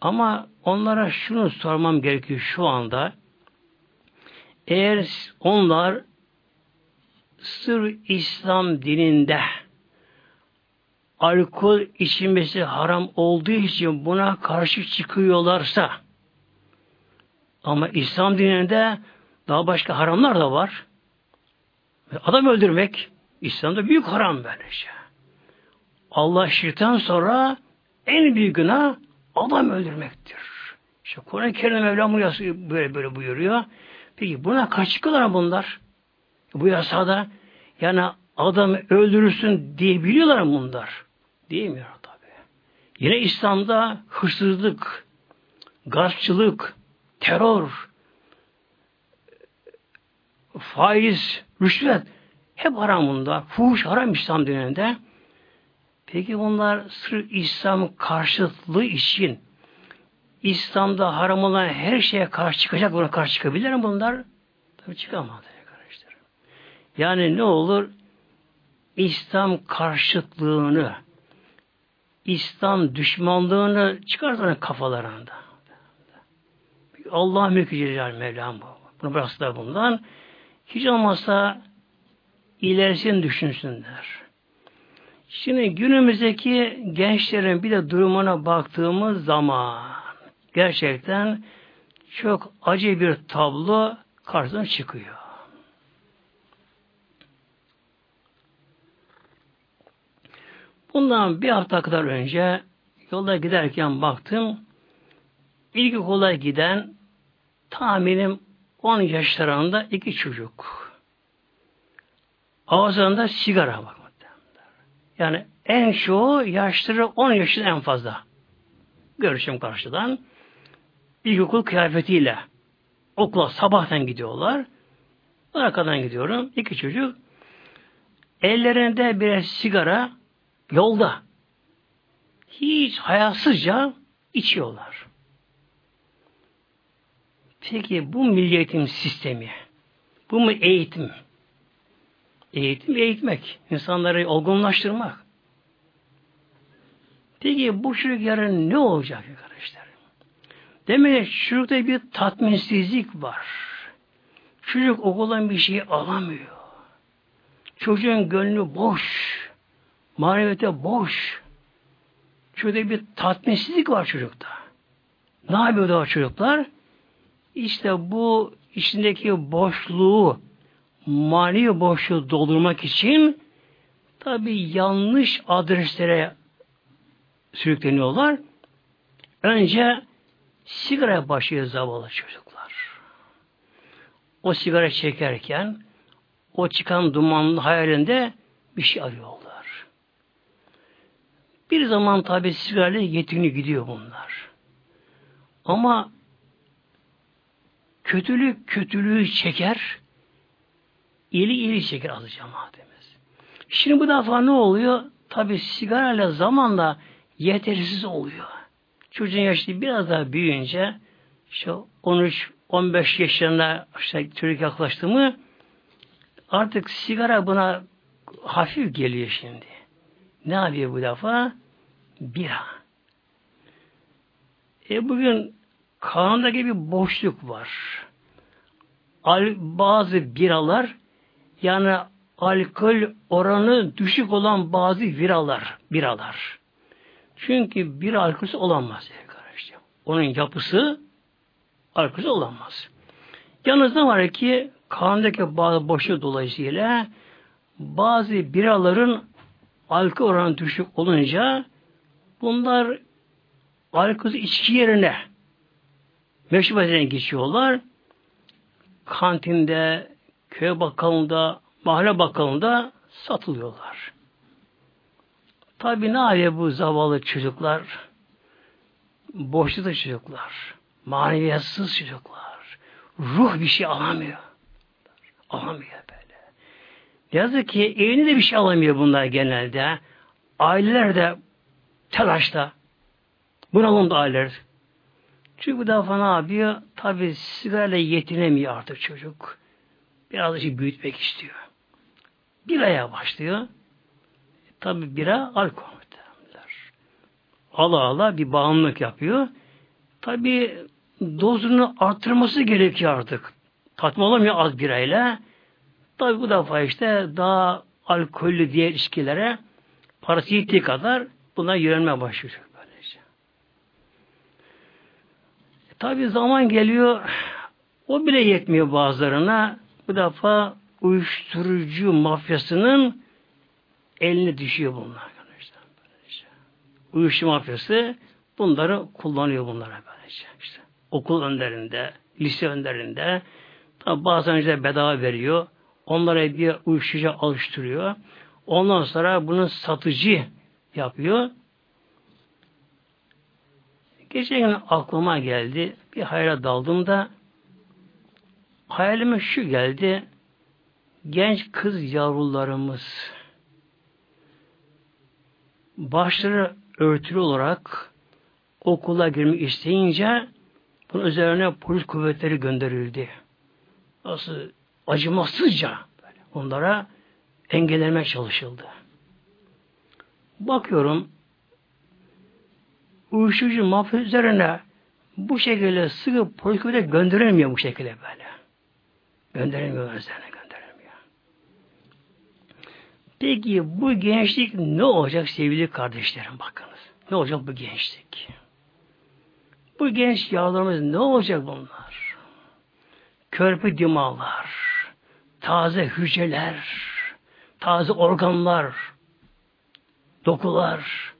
Ama onlara şunu sormam gerekiyor şu anda. Eğer onlar sır İslam dininde alkol içilmesi haram olduğu için buna karşı çıkıyorlarsa ama İslam dininde daha başka haramlar da var. Adam öldürmek İslam'da büyük haram böylece. Allah şirkten sonra en büyük günah adam öldürmektir. İşte Kur'an-ı Kerim Mevlam böyle böyle buyuruyor. Peki buna kaç çıkıyorlar bunlar? Bu yasada yani adam öldürürsün diyebiliyorlar bunlar? Diyemiyor tabi. Yine İslam'da hırsızlık, gaspçılık, terör, faiz, rüşvet hep haramında. Fuhuş haram İslam dininde. Peki bunlar sırf İslam karşıtlığı için İslam'da haram olan her şeye karşı çıkacak, buna karşı çıkabilir mi bunlar? Tabi çıkamaz. Yani ne olur? İslam karşıtlığını, İslam düşmanlığını çıkartın kafalarında. Allah mülkü Celal Mevlam bu. Bunu bıraksınlar bundan. Hiç olmazsa ilerisini düşünsünler. Şimdi günümüzdeki gençlerin bir de durumuna baktığımız zaman gerçekten çok acı bir tablo karşısına çıkıyor. Bundan bir hafta kadar önce yolda giderken baktım ilkokula giden tahminim 10 yaşlarında iki çocuk. Ağızlarında sigara bak. Yani en çoğu yaşları 10 yaşın en fazla. Görüşüm karşıdan. İlkokul kıyafetiyle okula sabahtan gidiyorlar. Arkadan gidiyorum. İki çocuk. Ellerinde bir sigara yolda. Hiç hayasızca içiyorlar. Peki bu milliyetin sistemi, bu mu eğitim? Eğitim eğitmek, insanları olgunlaştırmak. Peki bu çocuk yarın ne olacak arkadaşlar? Demek çocukta bir tatminsizlik var. Çocuk okuldan bir şey alamıyor. Çocuğun gönlü boş. Maneviyete boş. Çocukta bir tatminsizlik var çocukta. Ne yapıyor da çocuklar? İşte bu içindeki boşluğu, manevi boşluğu doldurmak için tabi yanlış adreslere sürükleniyorlar. Önce sigara başlıyor zavallı çocuklar. O sigara çekerken o çıkan dumanlı hayalinde bir şey arıyorlar. Bir zaman tabi sigarayla yetini gidiyor bunlar. Ama kötülük kötülüğü çeker, iyili iyili çeker azı cemaatimiz. Şimdi bu defa ne oluyor? Tabi sigarayla zamanla yetersiz oluyor. Çocuğun yaşı biraz daha büyüyünce işte 13-15 yaşlarına işte çocuk yaklaştı mı artık sigara buna hafif geliyor şimdi. Ne yapıyor bu defa? Bira. E bugün kanundaki bir boşluk var. Al, bazı biralar yani alkol oranı düşük olan bazı biralar, biralar. Çünkü bir alkolsüz olamaz kardeşim. Onun yapısı alkolsüz olamaz. Yalnız ne var ki kanundaki bazı boşluk dolayısıyla bazı biraların alkol oranı düşük olunca bunlar alkolsüz içki yerine meşrubatine geçiyorlar. Kantinde, köy bakkalında, mahalle bakkalında satılıyorlar. Tabi ne yapıyor bu zavallı çocuklar? Boşlukta çocuklar. Maneviyatsız çocuklar. Ruh bir şey alamıyor. Alamıyor. Yazık ki evinde de bir şey alamıyor bunlar genelde. Aileler de telaşta. Bunalımda aileler. Çünkü bu defa ne yapıyor? Tabi sigarayla yetinemiyor artık çocuk. Biraz şey büyütmek istiyor. Bir aya başlıyor. Tabi bira alkol. Ala ala bir bağımlılık yapıyor. Tabi dozunu arttırması gerekiyor artık. Tatmin olamıyor az birayla. Tabi bu defa işte daha alkollü diğer içkilere parası yettiği kadar buna yönelmeye başlıyor. Böylece. Tabi zaman geliyor o bile yetmiyor bazılarına. Bu defa uyuşturucu mafyasının eline düşüyor bunlar. Böylece. Uyuşturucu mafyası bunları kullanıyor bunlara böylece. İşte okul önlerinde, lise önlerinde tabi bazen işte bedava veriyor. Onlara bir uyuşturucu alıştırıyor. Ondan sonra bunu satıcı yapıyor. Geçen gün aklıma geldi. Bir hayra daldım da hayalime şu geldi. Genç kız yavrularımız başları örtülü olarak okula girmek isteyince bunun üzerine polis kuvvetleri gönderildi. Nasıl acımasızca bunlara engellemek çalışıldı. Bakıyorum uyuşturucu mafya üzerine bu şekilde sıkı politikada gönderilmiyor bu şekilde böyle. Gönderemiyor üzerine gönderemiyor. Peki bu gençlik ne olacak sevgili kardeşlerim bakınız. Ne olacak bu gençlik? Bu genç yavrularımız ne olacak bunlar? Körpü dimağlar, taze hücreler, taze organlar, dokular.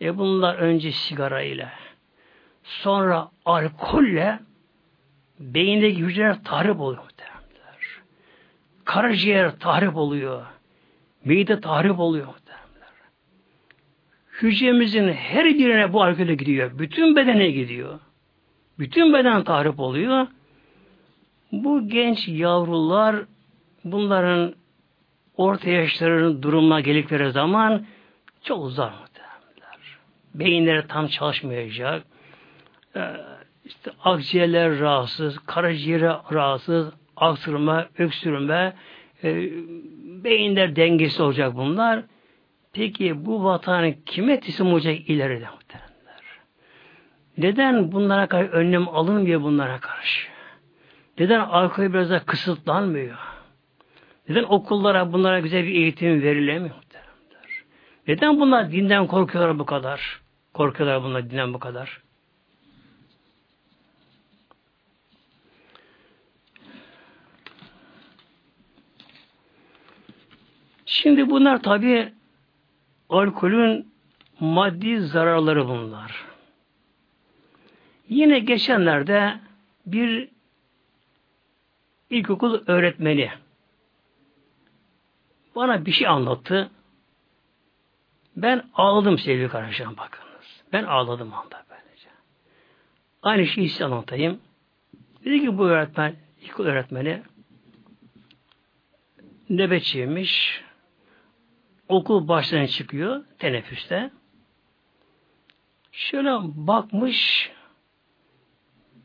E bunlar önce sigara ile, sonra alkolle beyindeki hücreler tahrip oluyor. Muhtemelenler. Karaciğer tahrip oluyor. Mide tahrip oluyor. Muhtemelenler. Hücremizin her birine bu alkole gidiyor. Bütün bedene gidiyor. Bütün beden tahrip oluyor. Bu genç yavrular bunların orta yaşlarının durumuna geldikleri zaman çok zor muhtemelenler. Beyinleri tam çalışmayacak. Ee, işte akciğerler rahatsız, karaciğer rahatsız, aksırma, öksürme, e, beyinler dengesi olacak bunlar. Peki bu vatanı kime teslim olacak ileride muhtemelenler? Neden bunlara karşı önlem alınmıyor bunlara karşı? Neden alkol biraz daha kısıtlanmıyor? Neden okullara bunlara güzel bir eğitim verilemiyor? Neden bunlar dinden korkuyorlar bu kadar? Korkuyorlar bunlar dinden bu kadar. Şimdi bunlar tabi alkolün maddi zararları bunlar. Yine geçenlerde bir ilkokul öğretmeni bana bir şey anlattı. Ben ağladım sevgili kardeşlerim bakınız. Ben ağladım anda böylece. Aynı şeyi size anlatayım. Dedi ki bu öğretmen, ilk öğretmeni nöbetçiymiş. Okul başlarına çıkıyor teneffüste. Şöyle bakmış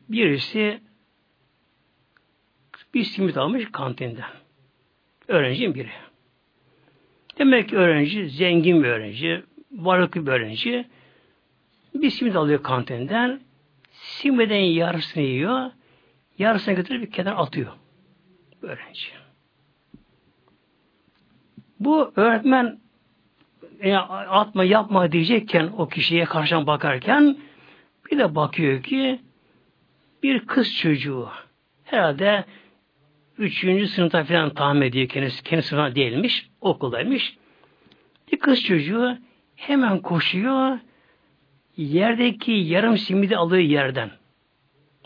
birisi bir simit almış kantinden. Öğrencinin biri. Demek ki öğrenci zengin bir öğrenci, varlıklı bir öğrenci. Bir simit alıyor kantinden. Simiden yarısını yiyor. Yarısını götürüp bir kenar atıyor. Öğrenci. Bu öğretmen e, atma yapma diyecekken o kişiye karşıdan bakarken bir de bakıyor ki bir kız çocuğu herhalde üçüncü sınıfta falan tahmin ediyor kendisi. Kendi sınıfına değilmiş. Okuldaymış. Bir kız çocuğu hemen koşuyor. Yerdeki yarım simidi aldığı yerden.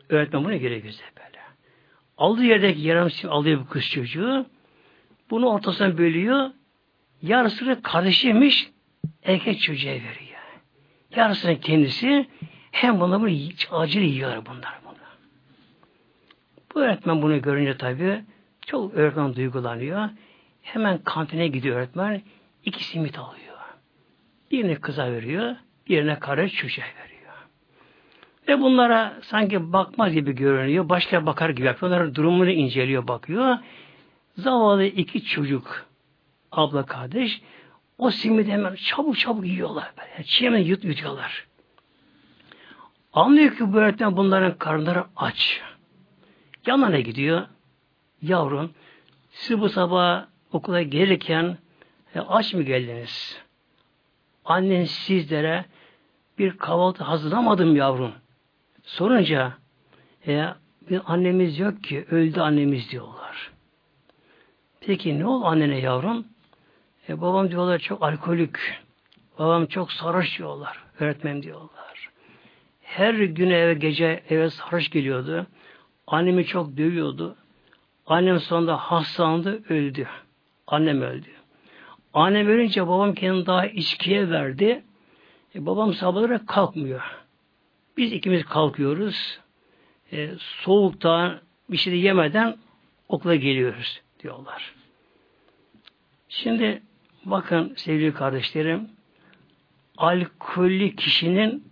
Öğretmen bunu güzel böyle. Aldığı yerdeki yarım simidi alıyor bu kız çocuğu. Bunu ortasına bölüyor. Yarısını kardeşiymiş erkek çocuğa veriyor. Yarısını kendisi hem bunu acil yiyor bunlar. Bu öğretmen bunu görünce tabi çok öğretmen duygulanıyor. Hemen kantine gidiyor öğretmen. İki simit alıyor. Birini kıza veriyor. Birine karı çocuğa veriyor. Ve bunlara sanki bakmaz gibi görünüyor. Başka bakar gibi yapıyor. Onların durumunu inceliyor, bakıyor. Zavallı iki çocuk abla kardeş o simidi hemen çabuk çabuk yiyorlar. Böyle. Çiğ yut, yutuyorlar. Anlıyor ki bu öğretmen bunların karnları aç. Yanına gidiyor. Yavrum siz bu sabah okula gelirken e, aç mı geldiniz? Annen sizlere bir kahvaltı hazırlamadım yavrum. Sorunca e, bir annemiz yok ki öldü annemiz diyorlar. Peki ne oldu annene yavrum? E, babam diyorlar çok alkolik. Babam çok sarhoş diyorlar. Öğretmen diyorlar. Her gün eve gece eve sarhoş geliyordu. Annemi çok dövüyordu. Annem sonunda hastalandı, öldü. Annem öldü. Annem ölünce babam kendini daha içkiye verdi. E, babam sabahları kalkmıyor. Biz ikimiz kalkıyoruz. E, soğuktan bir şey yemeden okula geliyoruz diyorlar. Şimdi bakın sevgili kardeşlerim alkollü kişinin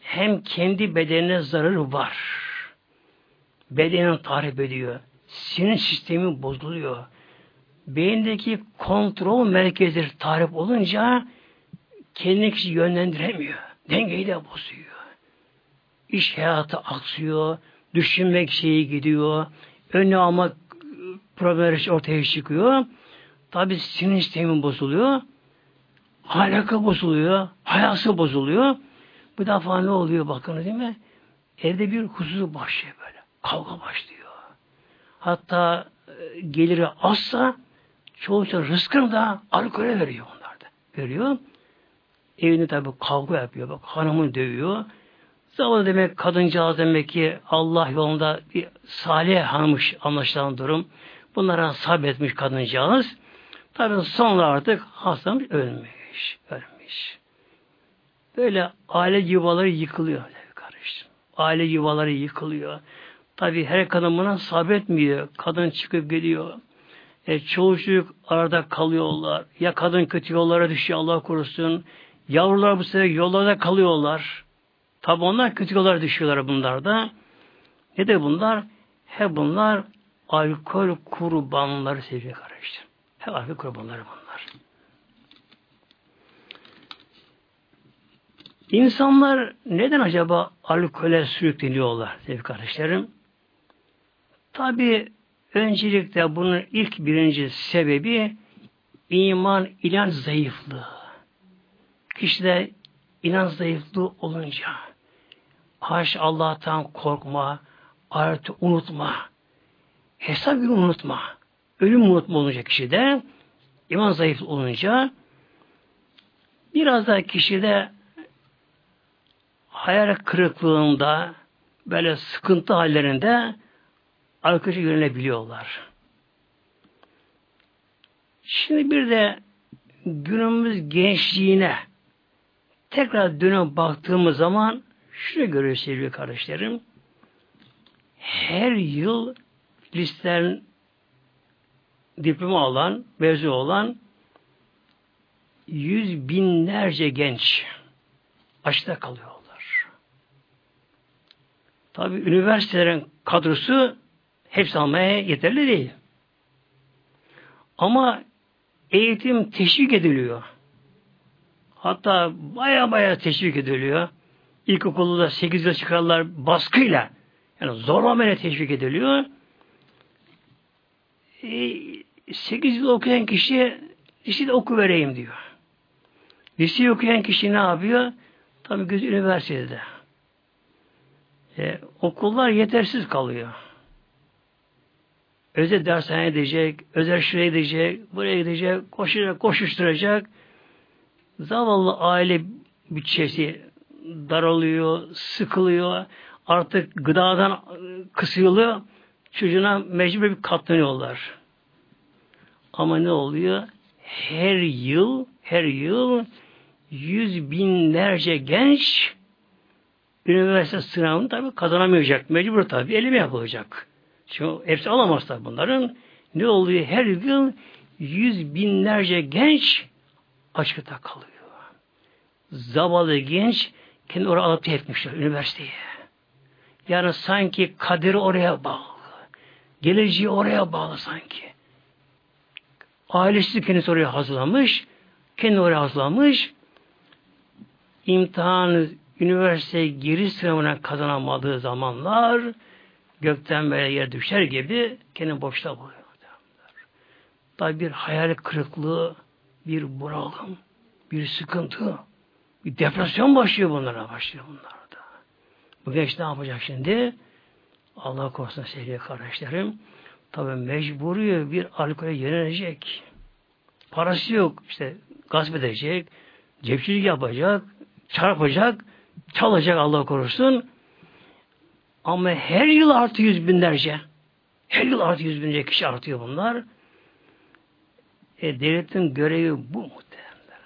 hem kendi bedenine zararı var bedenini tahrip ediyor. sinir sistemi bozuluyor. Beyindeki kontrol merkezleri tarif olunca kendini kişi yönlendiremiyor. Dengeyi de bozuyor. İş hayatı aksıyor. Düşünmek şeyi gidiyor. Önüne almak problem ortaya çıkıyor. Tabi sinir sistemi bozuluyor. Alaka bozuluyor. Hayası bozuluyor. Bu defa ne oluyor bakın değil mi? Evde bir huzursuzluk başlıyor böyle. Kavga başlıyor. Hatta e, geliri azsa çoğu rızkını da alkole veriyor onlar da. Veriyor. Evinde tabi kavga yapıyor. Bak hanımını dövüyor. Zavallı demek kadıncağız demek ki Allah yolunda bir salih hanmış anlaşılan durum. Bunlara sabretmiş kadıncağız. Tabi sonra artık hastamış ölmüş. Ölmüş. Böyle aile yuvaları yıkılıyor. Kardeşim. Aile yuvaları yıkılıyor. Tabi her kadın buna sabretmiyor. Kadın çıkıp geliyor. E, çoğu çocuk arada kalıyorlar. Ya kadın kötü yollara düşüyor Allah korusun. Yavrular bu sefer yollarda kalıyorlar. Tabi onlar kötü yollara düşüyorlar bunlar da. Ne de bunlar? Hep bunlar alkol kurbanları sevgili kardeşler. Hep alkol kurbanları bunlar. İnsanlar neden acaba alkole sürükleniyorlar sevgili kardeşlerim? Tabi öncelikle bunun ilk birinci sebebi iman, inanç zayıflığı. Kişide inanç zayıflığı olunca haş Allah'tan korkma, ahireti unutma, hesap günü unutma, ölüm unutma olunca kişide iman zayıf olunca biraz da kişide hayal kırıklığında böyle sıkıntı hallerinde arkadaşa yönelebiliyorlar. Şimdi bir de günümüz gençliğine tekrar dönüp baktığımız zaman şunu görüyoruz sevgili kardeşlerim. Her yıl listen diploma alan, mezun olan yüz binlerce genç açta kalıyorlar. Tabi üniversitelerin kadrosu hepsi almaya yeterli değil. Ama eğitim teşvik ediliyor. Hatta baya baya teşvik ediliyor. İlkokulda 8 yıl çıkarlar baskıyla yani zorlamayla teşvik ediliyor. E, 8 yıl okuyan kişi lisede oku vereyim diyor. Liseyi okuyan kişi ne yapıyor? Tabi göz üniversitede. E, okullar yetersiz kalıyor. Özel dershane edecek, özel şuraya gidecek, buraya gidecek, koşacak, koşuşturacak. Zavallı aile bütçesi daralıyor, sıkılıyor. Artık gıdadan kısılıyor. Çocuğuna mecbur bir katlanıyorlar. Ama ne oluyor? Her yıl, her yıl yüz binlerce genç üniversite sınavını tabi kazanamayacak. Mecbur tabi elime yapılacak. Çünkü hepsi alamaz bunların. Ne oluyor? Her yıl yüz binlerce genç açıkta kalıyor. Zavallı genç kendi oraya alıp etmişler üniversiteye. Yani sanki kaderi oraya bağlı. Geleceği oraya bağlı sanki. Ailesi kendisi oraya hazırlamış. Kendi oraya hazırlamış. İmtihanı üniversite giriş sınavına kazanamadığı zamanlar gökten böyle yer düşer gibi kendi boşta buluyor. Tabi bir hayal kırıklığı, bir bunalım, bir sıkıntı, bir depresyon başlıyor bunlara, başlıyor bunlarda. Bu genç ne yapacak şimdi? Allah korusun sevgili kardeşlerim. Tabi mecburi bir alkole yönelecek. Parası yok. işte gasp edecek, cepçilik yapacak, çarpacak, çalacak Allah korusun. Ama her yıl artı yüz binlerce. Her yıl artı yüz binlerce kişi artıyor bunlar. E, devletin görevi bu muhtemelen.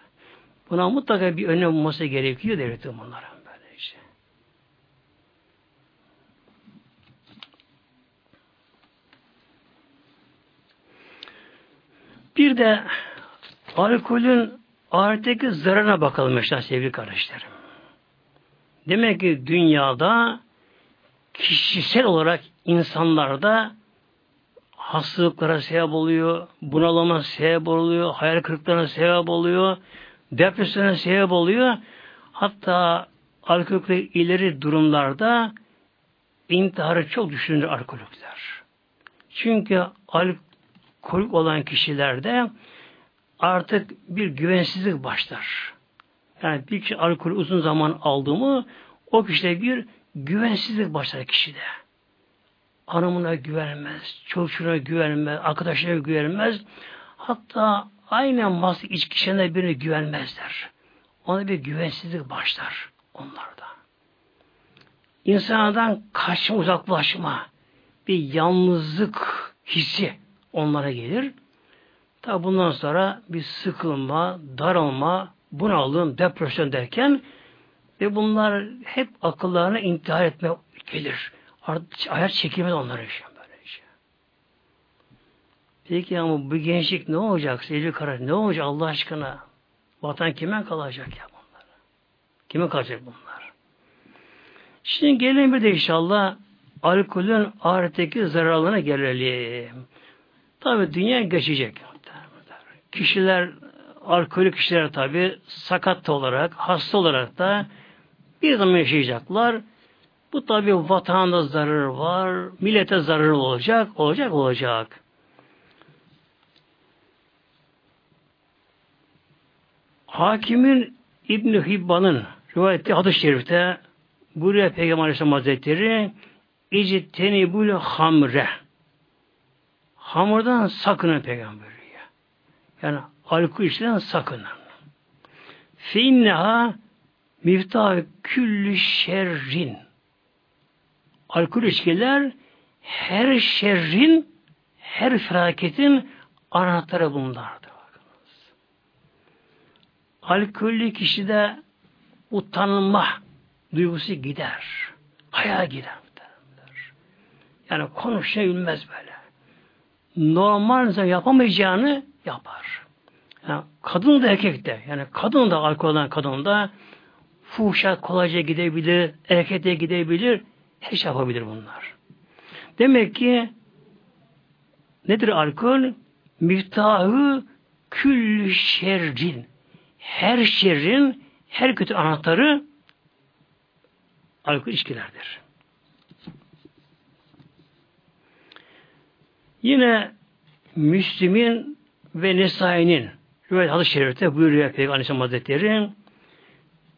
Buna mutlaka bir önlem olması gerekiyor devletin bunlara. Böylece. Bir de alkolün ahiretteki zararına bakalım işte sevgili kardeşlerim. Demek ki dünyada kişisel olarak insanlarda hastalıklara sebep oluyor, bunalıma sebep oluyor, hayal kırıklarına sebep oluyor, depresyona sebep oluyor. Hatta alkolikle ileri durumlarda intiharı çok düşünür alkolikler. Çünkü alkolik olan kişilerde artık bir güvensizlik başlar. Yani bir kişi alkol uzun zaman aldı mı o kişide bir güvensizlik başlar kişide. Hanımına güvenmez, çocuğuna güvenmez, arkadaşlarına güvenmez. Hatta aynen mas içkişine birine güvenmezler. Ona bir güvensizlik başlar onlarda. İnsanlardan kaçma, uzaklaşma, bir yalnızlık hissi onlara gelir. Tabi bundan sonra bir sıkılma, daralma, bunalım, depresyon derken ve bunlar hep akıllarına intihar etme gelir. Hayat çekilmez onlara işte böyle işte. Peki ama bu gençlik ne olacak? Sevgili Karar ne olacak Allah aşkına? Vatan kime kalacak ya bunlar? Kime kalacak bunlar? Şimdi gelelim bir de inşallah alkolün ahiretteki zararlarına gelelim. Tabi dünya geçecek. Kişiler, alkolik kişiler tabi sakat olarak, hasta olarak da bir zaman yaşayacaklar. Bu tabi vatanda zarar var, millete zarar olacak, olacak, olacak. Hakimin İbn Hibban'ın rivayeti hadis-i şerifte buraya Peygamber Aleyhisselam Hazretleri İctenibul hamre Hamurdan sakının peygamber Yani alkol içten sakının. Fe inneha miftah küllü şerrin. Alkol içkiler her şerrin, her felaketin anahtarı bunlardır. Bakınız. Alkollü kişide utanma duygusu gider. Hayal gider. Yani konuşabilmez böyle. Normal yapamayacağını yapar. Yani kadın da erkek de yani kadın da alkol olan kadın da fuhşa kolayca gidebilir, erkek de gidebilir, her şey yapabilir bunlar. Demek ki nedir alkol? Miftahı küllü şerrin. Her şerrin, her kötü anahtarı alkol içkilerdir. Yine Müslim'in ve Nesai'nin rivayet hadis-i şerifte buyuruyor Peygamber Aleyhisselam Hazretleri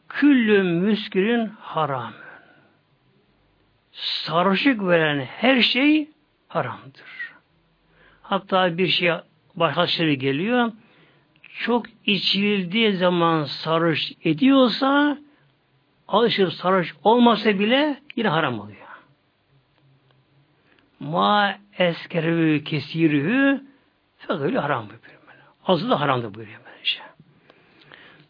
Küllü müskirin haram. Sarhoşluk veren her şey haramdır. Hatta bir şey başka şey geliyor. Çok içildiği zaman sarhoş ediyorsa alışır sarhoş olmasa bile yine haram oluyor. Ma eskerü kesirühü fegölü haram buyuruyor. Azı da haramdır buyuruyor.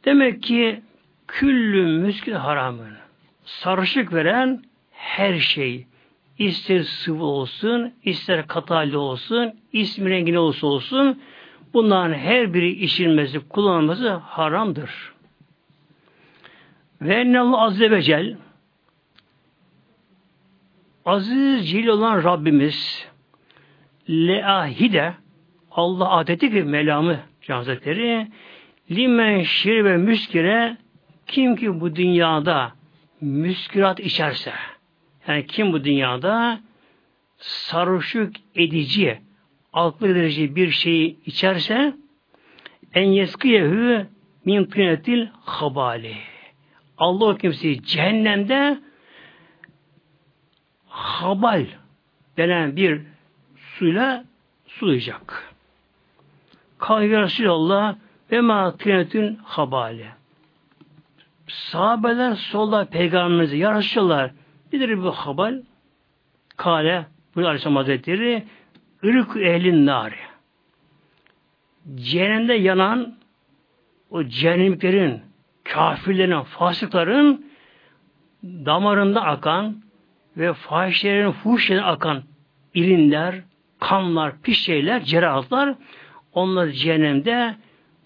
Demek ki küllü müskil haramın sarışık veren her şey ister sıvı olsun, ister katali olsun, ismi rengine olsa olsun bunların her biri içilmesi, kullanılması haramdır. Ve ennallahu azze ve cel aziz cil olan Rabbimiz leahide Allah adeti ki melamı Hazretleri limen şir ve müskire kim ki bu dünyada müskirat içerse yani kim bu dünyada sarhoşluk edici aklı edici bir şeyi içerse en yeskiyehu min tinetil habali Allah o kimseyi cehennemde habal denen bir suyla sulayacak. Kâhi Resulallah ve ma tinetün habali. Sahabeler solda peygamberimizi ya Resulallah nedir bu habal? Kale bu Aleyhisselam Hazretleri ırk ehlin nari. Cehennemde yanan o cehennemliklerin, kafirlerin, fasıkların damarında akan ve fahişlerin fuhuşlarına akan irinler, kanlar, pis şeyler, cerahatlar onlar cehennemde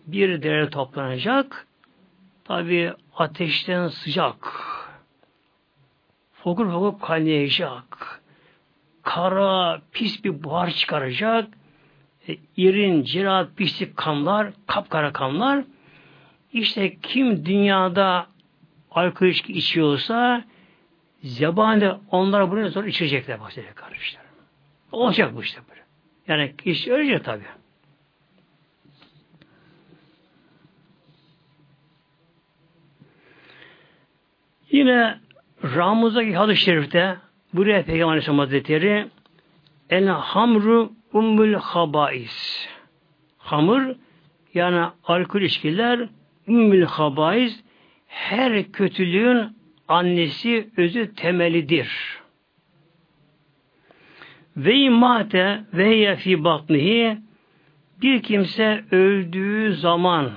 bir dere toplanacak. Tabi ateşten sıcak. Fokur fokur kaynayacak. kara, pis bir buhar çıkaracak. E, irin, cirat, pislik kanlar, kapkara kanlar. İşte kim dünyada alkol içiyorsa zebani onlara bunu sonra içecekler bahsediyor kardeşler. Olacak bu işte böyle. Yani kişi ölecek tabi. Yine Ramuz'daki hadis-i şerifte buraya Peygamber Aleyhisselam Hazretleri El hamru ummul habais. Hamur yani alkol içkiler ummul habais her kötülüğün annesi özü temelidir. Ve imate ve fi batnihi bir kimse öldüğü zaman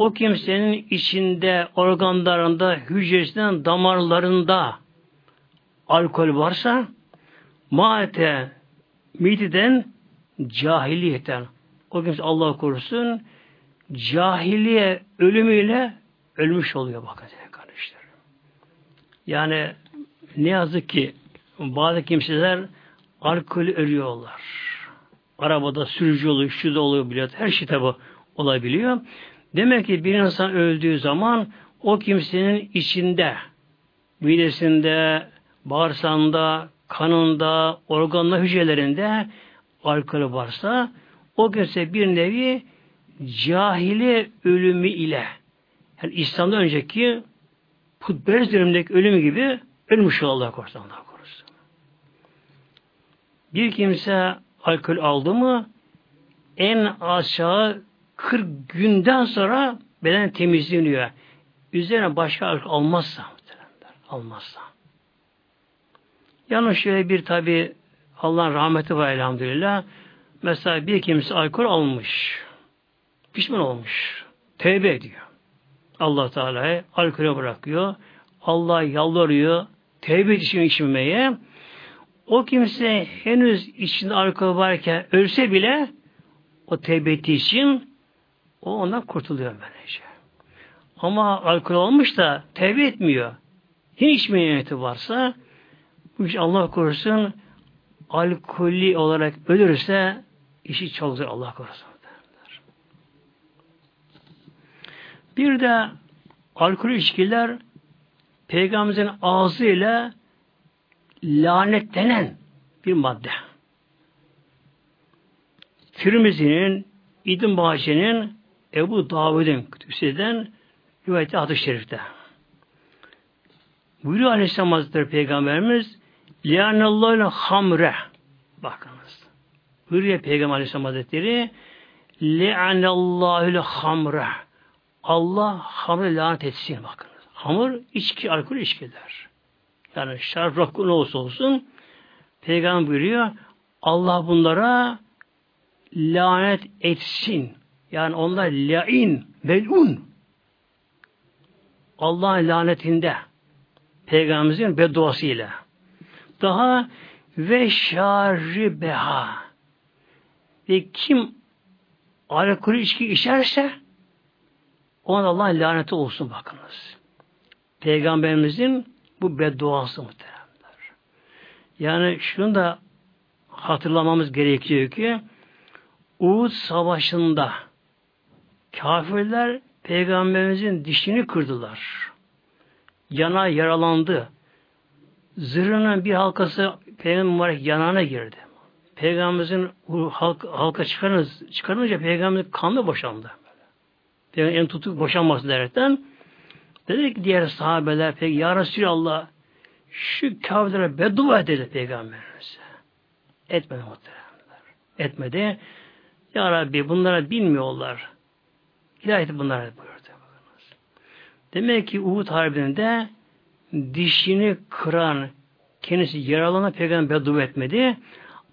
o kimsenin içinde, organlarında, hücresinden, damarlarında alkol varsa maate mitiden cahiliyetten o kimse Allah korusun cahiliye ölümüyle ölmüş oluyor bakın kardeşler. Yani ne yazık ki bazı kimseler alkol ölüyorlar. Arabada sürücü oluyor, şu da oluyor biliyor. Her şey tabi olabiliyor. Demek ki bir insan öldüğü zaman o kimsenin içinde, midesinde, bağırsağında, kanında, organla hücrelerinde alkol varsa o kimse bir nevi cahili ölümü ile yani İslam'dan önceki putperest dönemindeki ölümü gibi ölmüş Allah korusun Allah korusun. Bir kimse alkol aldı mı en aşağı 40 günden sonra beden temizleniyor. Üzerine başka almazsa almazsa. Yalnız şöyle bir tabi Allah'ın rahmeti var elhamdülillah. Mesela bir kimse alkol almış. Pişman olmuş. Tevbe ediyor. Allah Teala'ya alkolü bırakıyor. Allah yalvarıyor. Tevbe için içmemeye. O kimse henüz içinde alkol varken ölse bile o tevbe için o ondan kurtuluyor böylece. Ama alkol olmuş da tevbe etmiyor. Hiç niyeti varsa bu iş Allah korusun alkolli olarak ölürse işi çok zor Allah korusun. Derler. Bir de alkol içkiler Peygamberimizin ağzıyla lanetlenen bir madde. Tirmizi'nin, İdin Bahçe'nin, Ebu Davud'un kütüsüden rivayeti adı şerifte. Buyuruyor Aleyhisselam Hazretleri Peygamberimiz Lianallahül hamre bakınız. Buyuruyor Peygamber Aleyhisselam Hazretleri Lianallahül hamre Allah hamre lanet etsin bakınız. Hamur içki, alkol içkiler. Yani şarap rakı ne olursa olsun Peygamber buyuruyor Allah bunlara lanet etsin. Yani onlar lain, melun. Allah'ın lanetinde. Peygamberimizin bedduasıyla. Daha ve şaribeha. Ve kim alkol içki içerse ona Allah laneti olsun bakınız. Peygamberimizin bu bedduası muhteremler. Yani şunu da hatırlamamız gerekiyor ki Uğud Savaşı'nda kafirler peygamberimizin dişini kırdılar. Yana yaralandı. Zırhının bir halkası peygamber yanağına girdi. Peygamberimizin halk, halka çıkarınız, çıkarınca peygamberin kanlı boşandı. Peygamber tutuk boşanması derekten dedi ki diğer sahabeler peki ya Resulallah şu kafirlere beddua dedi peygamberimiz. Etmedi muhteremler. Etmedi. Ya Rabbi bunlara bilmiyorlar. Hidayeti bunlara buyurdu. Demek ki Uhud Harbi'nde dişini kıran, kendisi yaralanan peygamber beddua etmedi.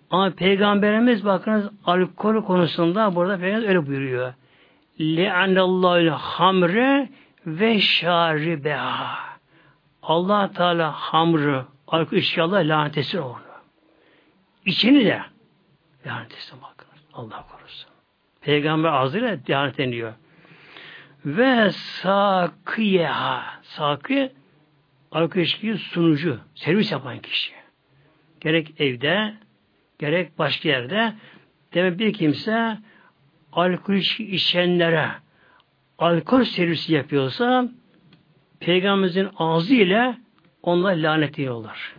Ama peygamberimiz bakınız alkol konusunda burada peygamber öyle buyuruyor. Le'anallahül hamre ve şaribeha. Allah Teala hamrı, alkol inşallah lanet etsin onu. İçini de lanet etsin bakınız. Allah korusun. Peygamber ağzıyla lanet ediyor. Ve sakıyeha. Sakı alkol sunucu, servis yapan kişi. gerek evde, gerek başka yerde demek bir kimse alkol içenlere alkol servisi yapıyorsa Peygamberimizin ağzı ile onlar lanet ediyorlar.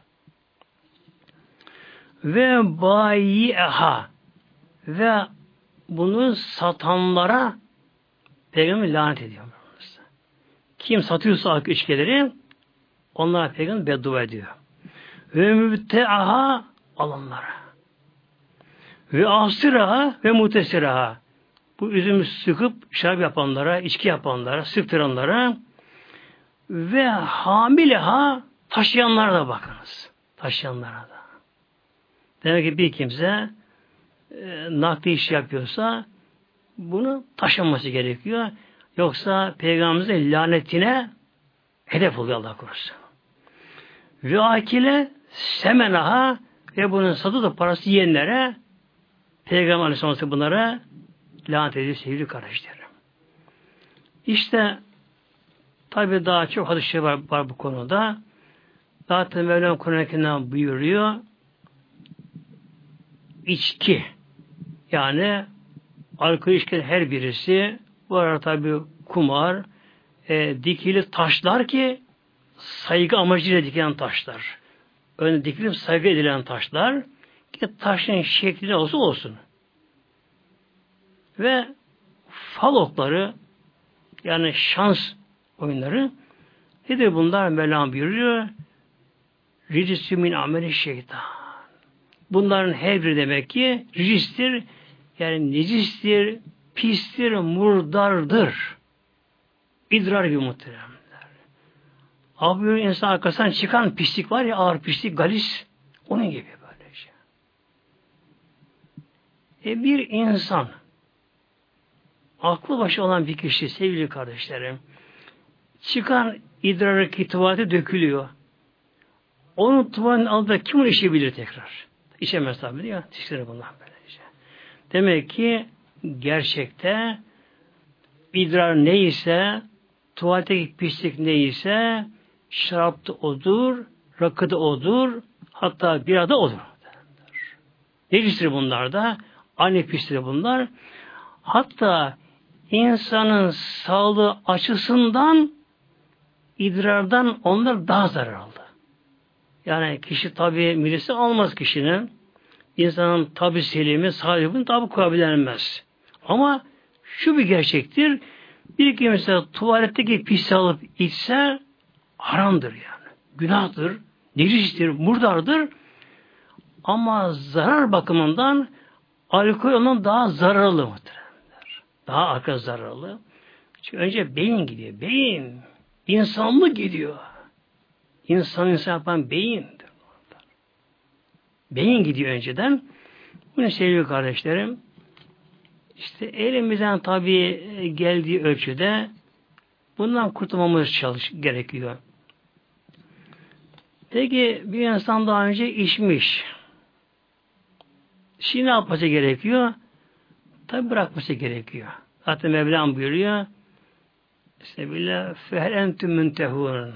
Ve bayiha ve bunu satanlara Peygamber lanet ediyor. Kim satıyorsa alkol içkileri onlara Peygamber beddua ediyor. Ve mübteaha alanlara. Ve asıraha ve mutesiraha. Bu üzümü sıkıp şarap yapanlara, içki yapanlara, sıktıranlara ve hamileha taşıyanlara da bakınız. Taşıyanlara da. Demek ki bir kimse e, nakli iş yapıyorsa bunu taşınması gerekiyor. Yoksa Peygamberimizin lanetine hedef oluyor Allah korusun. Ve akile semenaha ve bunun satı da parası yiyenlere Peygamber Aleyhisselam bunlara lanet ediyor sevgili kardeşlerim. İşte tabi daha çok hadis var, var bu konuda. Zaten Mevlam Kur'an-ı buyuruyor. İçki yani alkol her birisi arada tabi kumar e, dikili taşlar ki saygı amacıyla dikilen taşlar. Önde dikilip saygı edilen taşlar ki taşın şekli olsa olsun. Ve fal okları yani şans oyunları nedir bunlar? Mevlam buyuruyor. Ricisü min ameli şeytan. Bunların her biri demek ki ricistir. Yani necistir, pistir, murdardır. İdrar gibi muhteremler. Abi insan arkasından çıkan pislik var ya ağır pislik, galis. Onun gibi böyle şey. E bir insan aklı başı olan bir kişi sevgili kardeşlerim çıkan idrarı tuvalete dökülüyor. Onun tuvaletin altında kim onu içebilir tekrar? İçemez tabi diyor. Dişleri bunlar böylece. Demek ki gerçekte idrar neyse tuvaletteki pislik neyse şarapta odur, rakıda odur, hatta bir birada odur. Necistir bunlar da? Aynı pistir bunlar. Hatta insanın sağlığı açısından idrardan onlar daha zararlı. Yani kişi tabi midesi almaz kişinin. İnsanın tabi selimi, sahibinin tabi kurabilenmez. Ama şu bir gerçektir. Bir kimse tuvaletteki pis alıp içse haramdır yani. Günahtır, necistir, murdardır. Ama zarar bakımından alkol onun daha zararlı muhteremler. Daha arka zararlı. Çünkü önce beyin gidiyor. Beyin. İnsanlık gidiyor. İnsan insan yapan beyindir. Beyin gidiyor önceden. Bunu sevgili kardeşlerim. İşte elimizden tabi geldiği ölçüde bundan kurtulmamız çalış gerekiyor. Peki bir insan daha önce içmiş. Şimdi ne yapması gerekiyor? Tabi bırakması gerekiyor. Zaten Mevlam buyuruyor. Bile fehel entüm müntehun.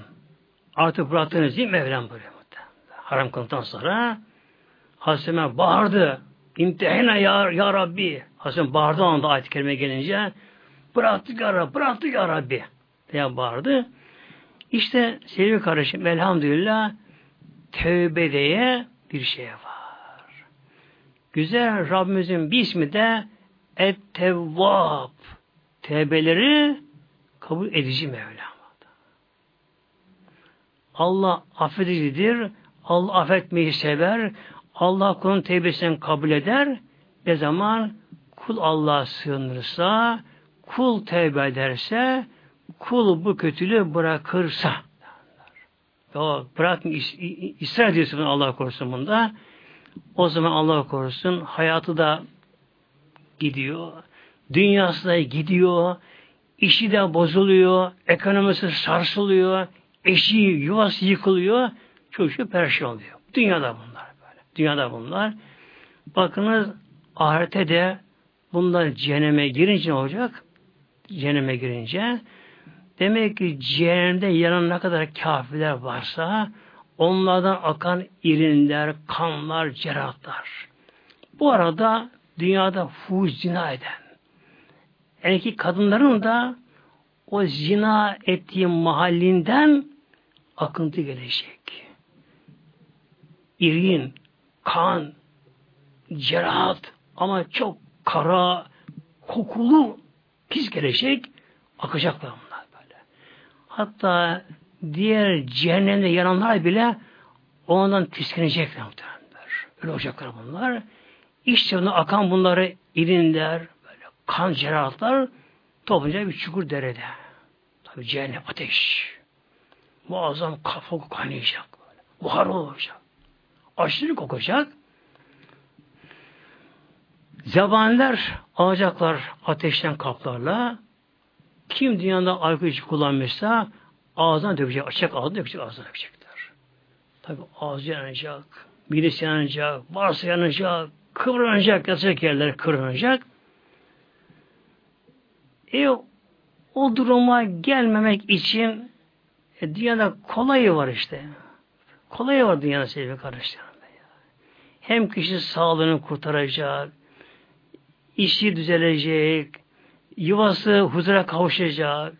Artık bıraktınız değil Mevlam buyuruyor. Haram konudan sonra Haseme bağırdı. İmtihana ya, ya Rabbi. Hasem bağırdı anda ayet-i kerime gelince bıraktık ya Rabbi, bıraktık ya Rabbi diye bağırdı. İşte sevgili kardeşim elhamdülillah tevbe diye bir şey var. Güzel Rabbimizin bir ismi de Et-Tevvab. Tevbeleri kabul edici Mevlam. Allah affedicidir. Allah affetmeyi sever. Allah kulun tevbesini kabul eder. Ne zaman kul Allah'a sığınırsa, kul tevbe ederse, kul bu kötülüğü bırakırsa, ya bırak ısrar ediyorsun Allah korusun bunda. O zaman Allah korusun hayatı da gidiyor. Dünyası da gidiyor. işi de bozuluyor. Ekonomisi sarsılıyor. Eşi, yuvası yıkılıyor. Şey perişan oluyor. Dünyada bunlar. Dünyada bunlar. Bakınız ahirete de bunlar cehenneme girince ne olacak? Cehenneme girince Demek ki cehennemde yanan ne kadar kafirler varsa onlardan akan irinler, kanlar, cerahatlar. Bu arada dünyada fuhuş zina eden, erkek kadınların da o zina ettiği mahallinden akıntı gelecek. İrin, kan, cerahat ama çok kara, kokulu, pis gelecek, akacaklar bunlar böyle. Hatta diğer cehennemde yananlar bile ondan tiskinecekler muhtemelenler. Öyle olacaklar bunlar. İşte onu akan bunları irinler, böyle kan cerahatlar toplanacak bir çukur derede. Tabi cehennem ateş. Muazzam kafa kaynayacak. Böyle. Buhar olacak. Aşırı kokacak. Zebaniler alacaklar ateşten kaplarla. Kim dünyada alkol içki kullanmışsa ağzına dökecek, açacak ağzına dökecek, ağzına dökecekler. Tabi ağzı yanacak, midesi yanacak, varsa yanacak, kıvranacak, yatacak yerler kıvranacak. E o duruma gelmemek için e, dünyada kolayı var işte. Kolayı var dünyada sevgili kardeşlerim. Hem kişi sağlığını kurtaracak, işi düzelecek, yuvası huzura kavuşacak,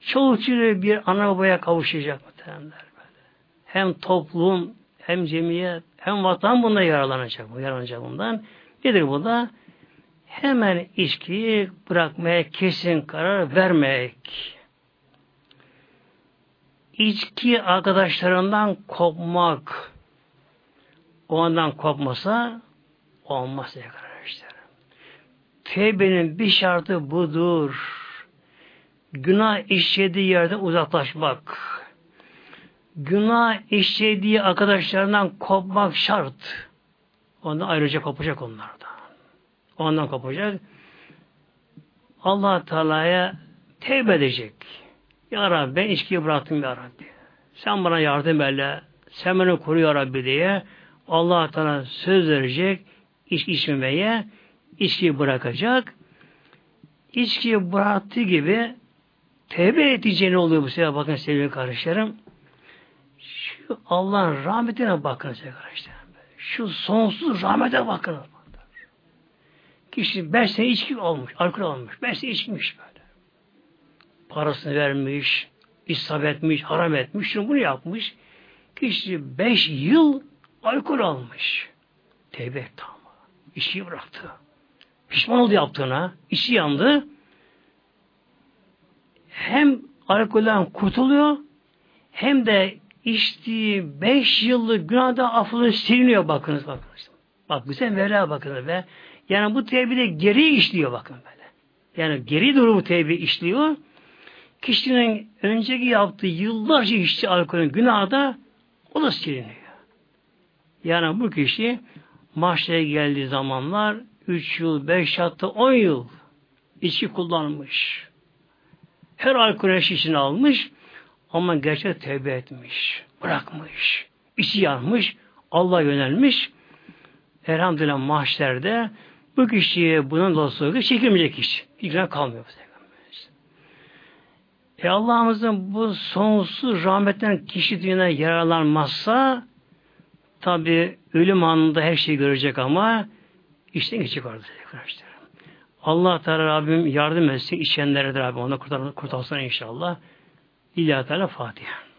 çoluk bir ana babaya kavuşacak muhtemelenler böyle. Hem toplum, hem cemiyet, hem vatan bunda yararlanacak, bu yararlanacak bundan. Nedir bu da? Hemen içkiyi bırakmaya kesin karar vermek. İçki arkadaşlarından kopmak. O andan kopmasa olmaz arkadaşlar. Tevbenin bir şartı budur. Günah işlediği yerde uzaklaşmak. Günah işlediği arkadaşlarından kopmak şart. Ondan ayrıca kopacak onlardan. Ondan kopacak. Allah Teala'ya tevbe edecek. Ya Rabbi ben içkiyi bıraktım ya Rabbi. Sen bana yardım eyle. Sen beni koru ya Rabbi diye Allah Teala söz verecek içki içmemeye içkiyi bırakacak. İçkiyi bıraktığı gibi tevbe ne oluyor bu sefer bakın sevgili kardeşlerim. Şu Allah'ın rahmetine bakın sevgili kardeşlerim. Şu sonsuz rahmete bakın. Kişi beş sene içki olmuş, alkol olmuş. Beş sene içmiş böyle. Parasını vermiş, israf etmiş, haram etmiş, şunu bunu yapmış. Kişi beş yıl alkol almış. Tevbe etti ama. İşi bıraktı. Pişman oldu yaptığına. işi yandı. Hem alkolden kurtuluyor hem de içtiği beş yıllık günahda affını siliniyor bakınız bakınız. Bak bize vela bakınız ve yani bu tevbe geri işliyor bakın böyle. Yani geri doğru bu tevbe işliyor. Kişinin önceki yaptığı yıllarca içti alkolün günahı da o da siliniyor. Yani bu kişi mahşere geldiği zamanlar 3 yıl, 5 hatta 10 yıl içki kullanmış. Her alkol şişini almış ama gerçek tevbe etmiş. Bırakmış. içi yanmış. Allah yönelmiş. Elhamdülillah mahşerde bu kişiye bunun dolayısıyla çekilmeyecek. Hiç kalmıyor. E Allah'ımızın bu sonsuz rahmetten kişi dünyada yararlanmazsa tabi ölüm anında her şeyi görecek ama işten geçecek orada. Allah Teala Rabbim yardım etsin içenlere de Rabbim ona kurtar, kurtarsın inşallah. İlahi Teala Fatiha.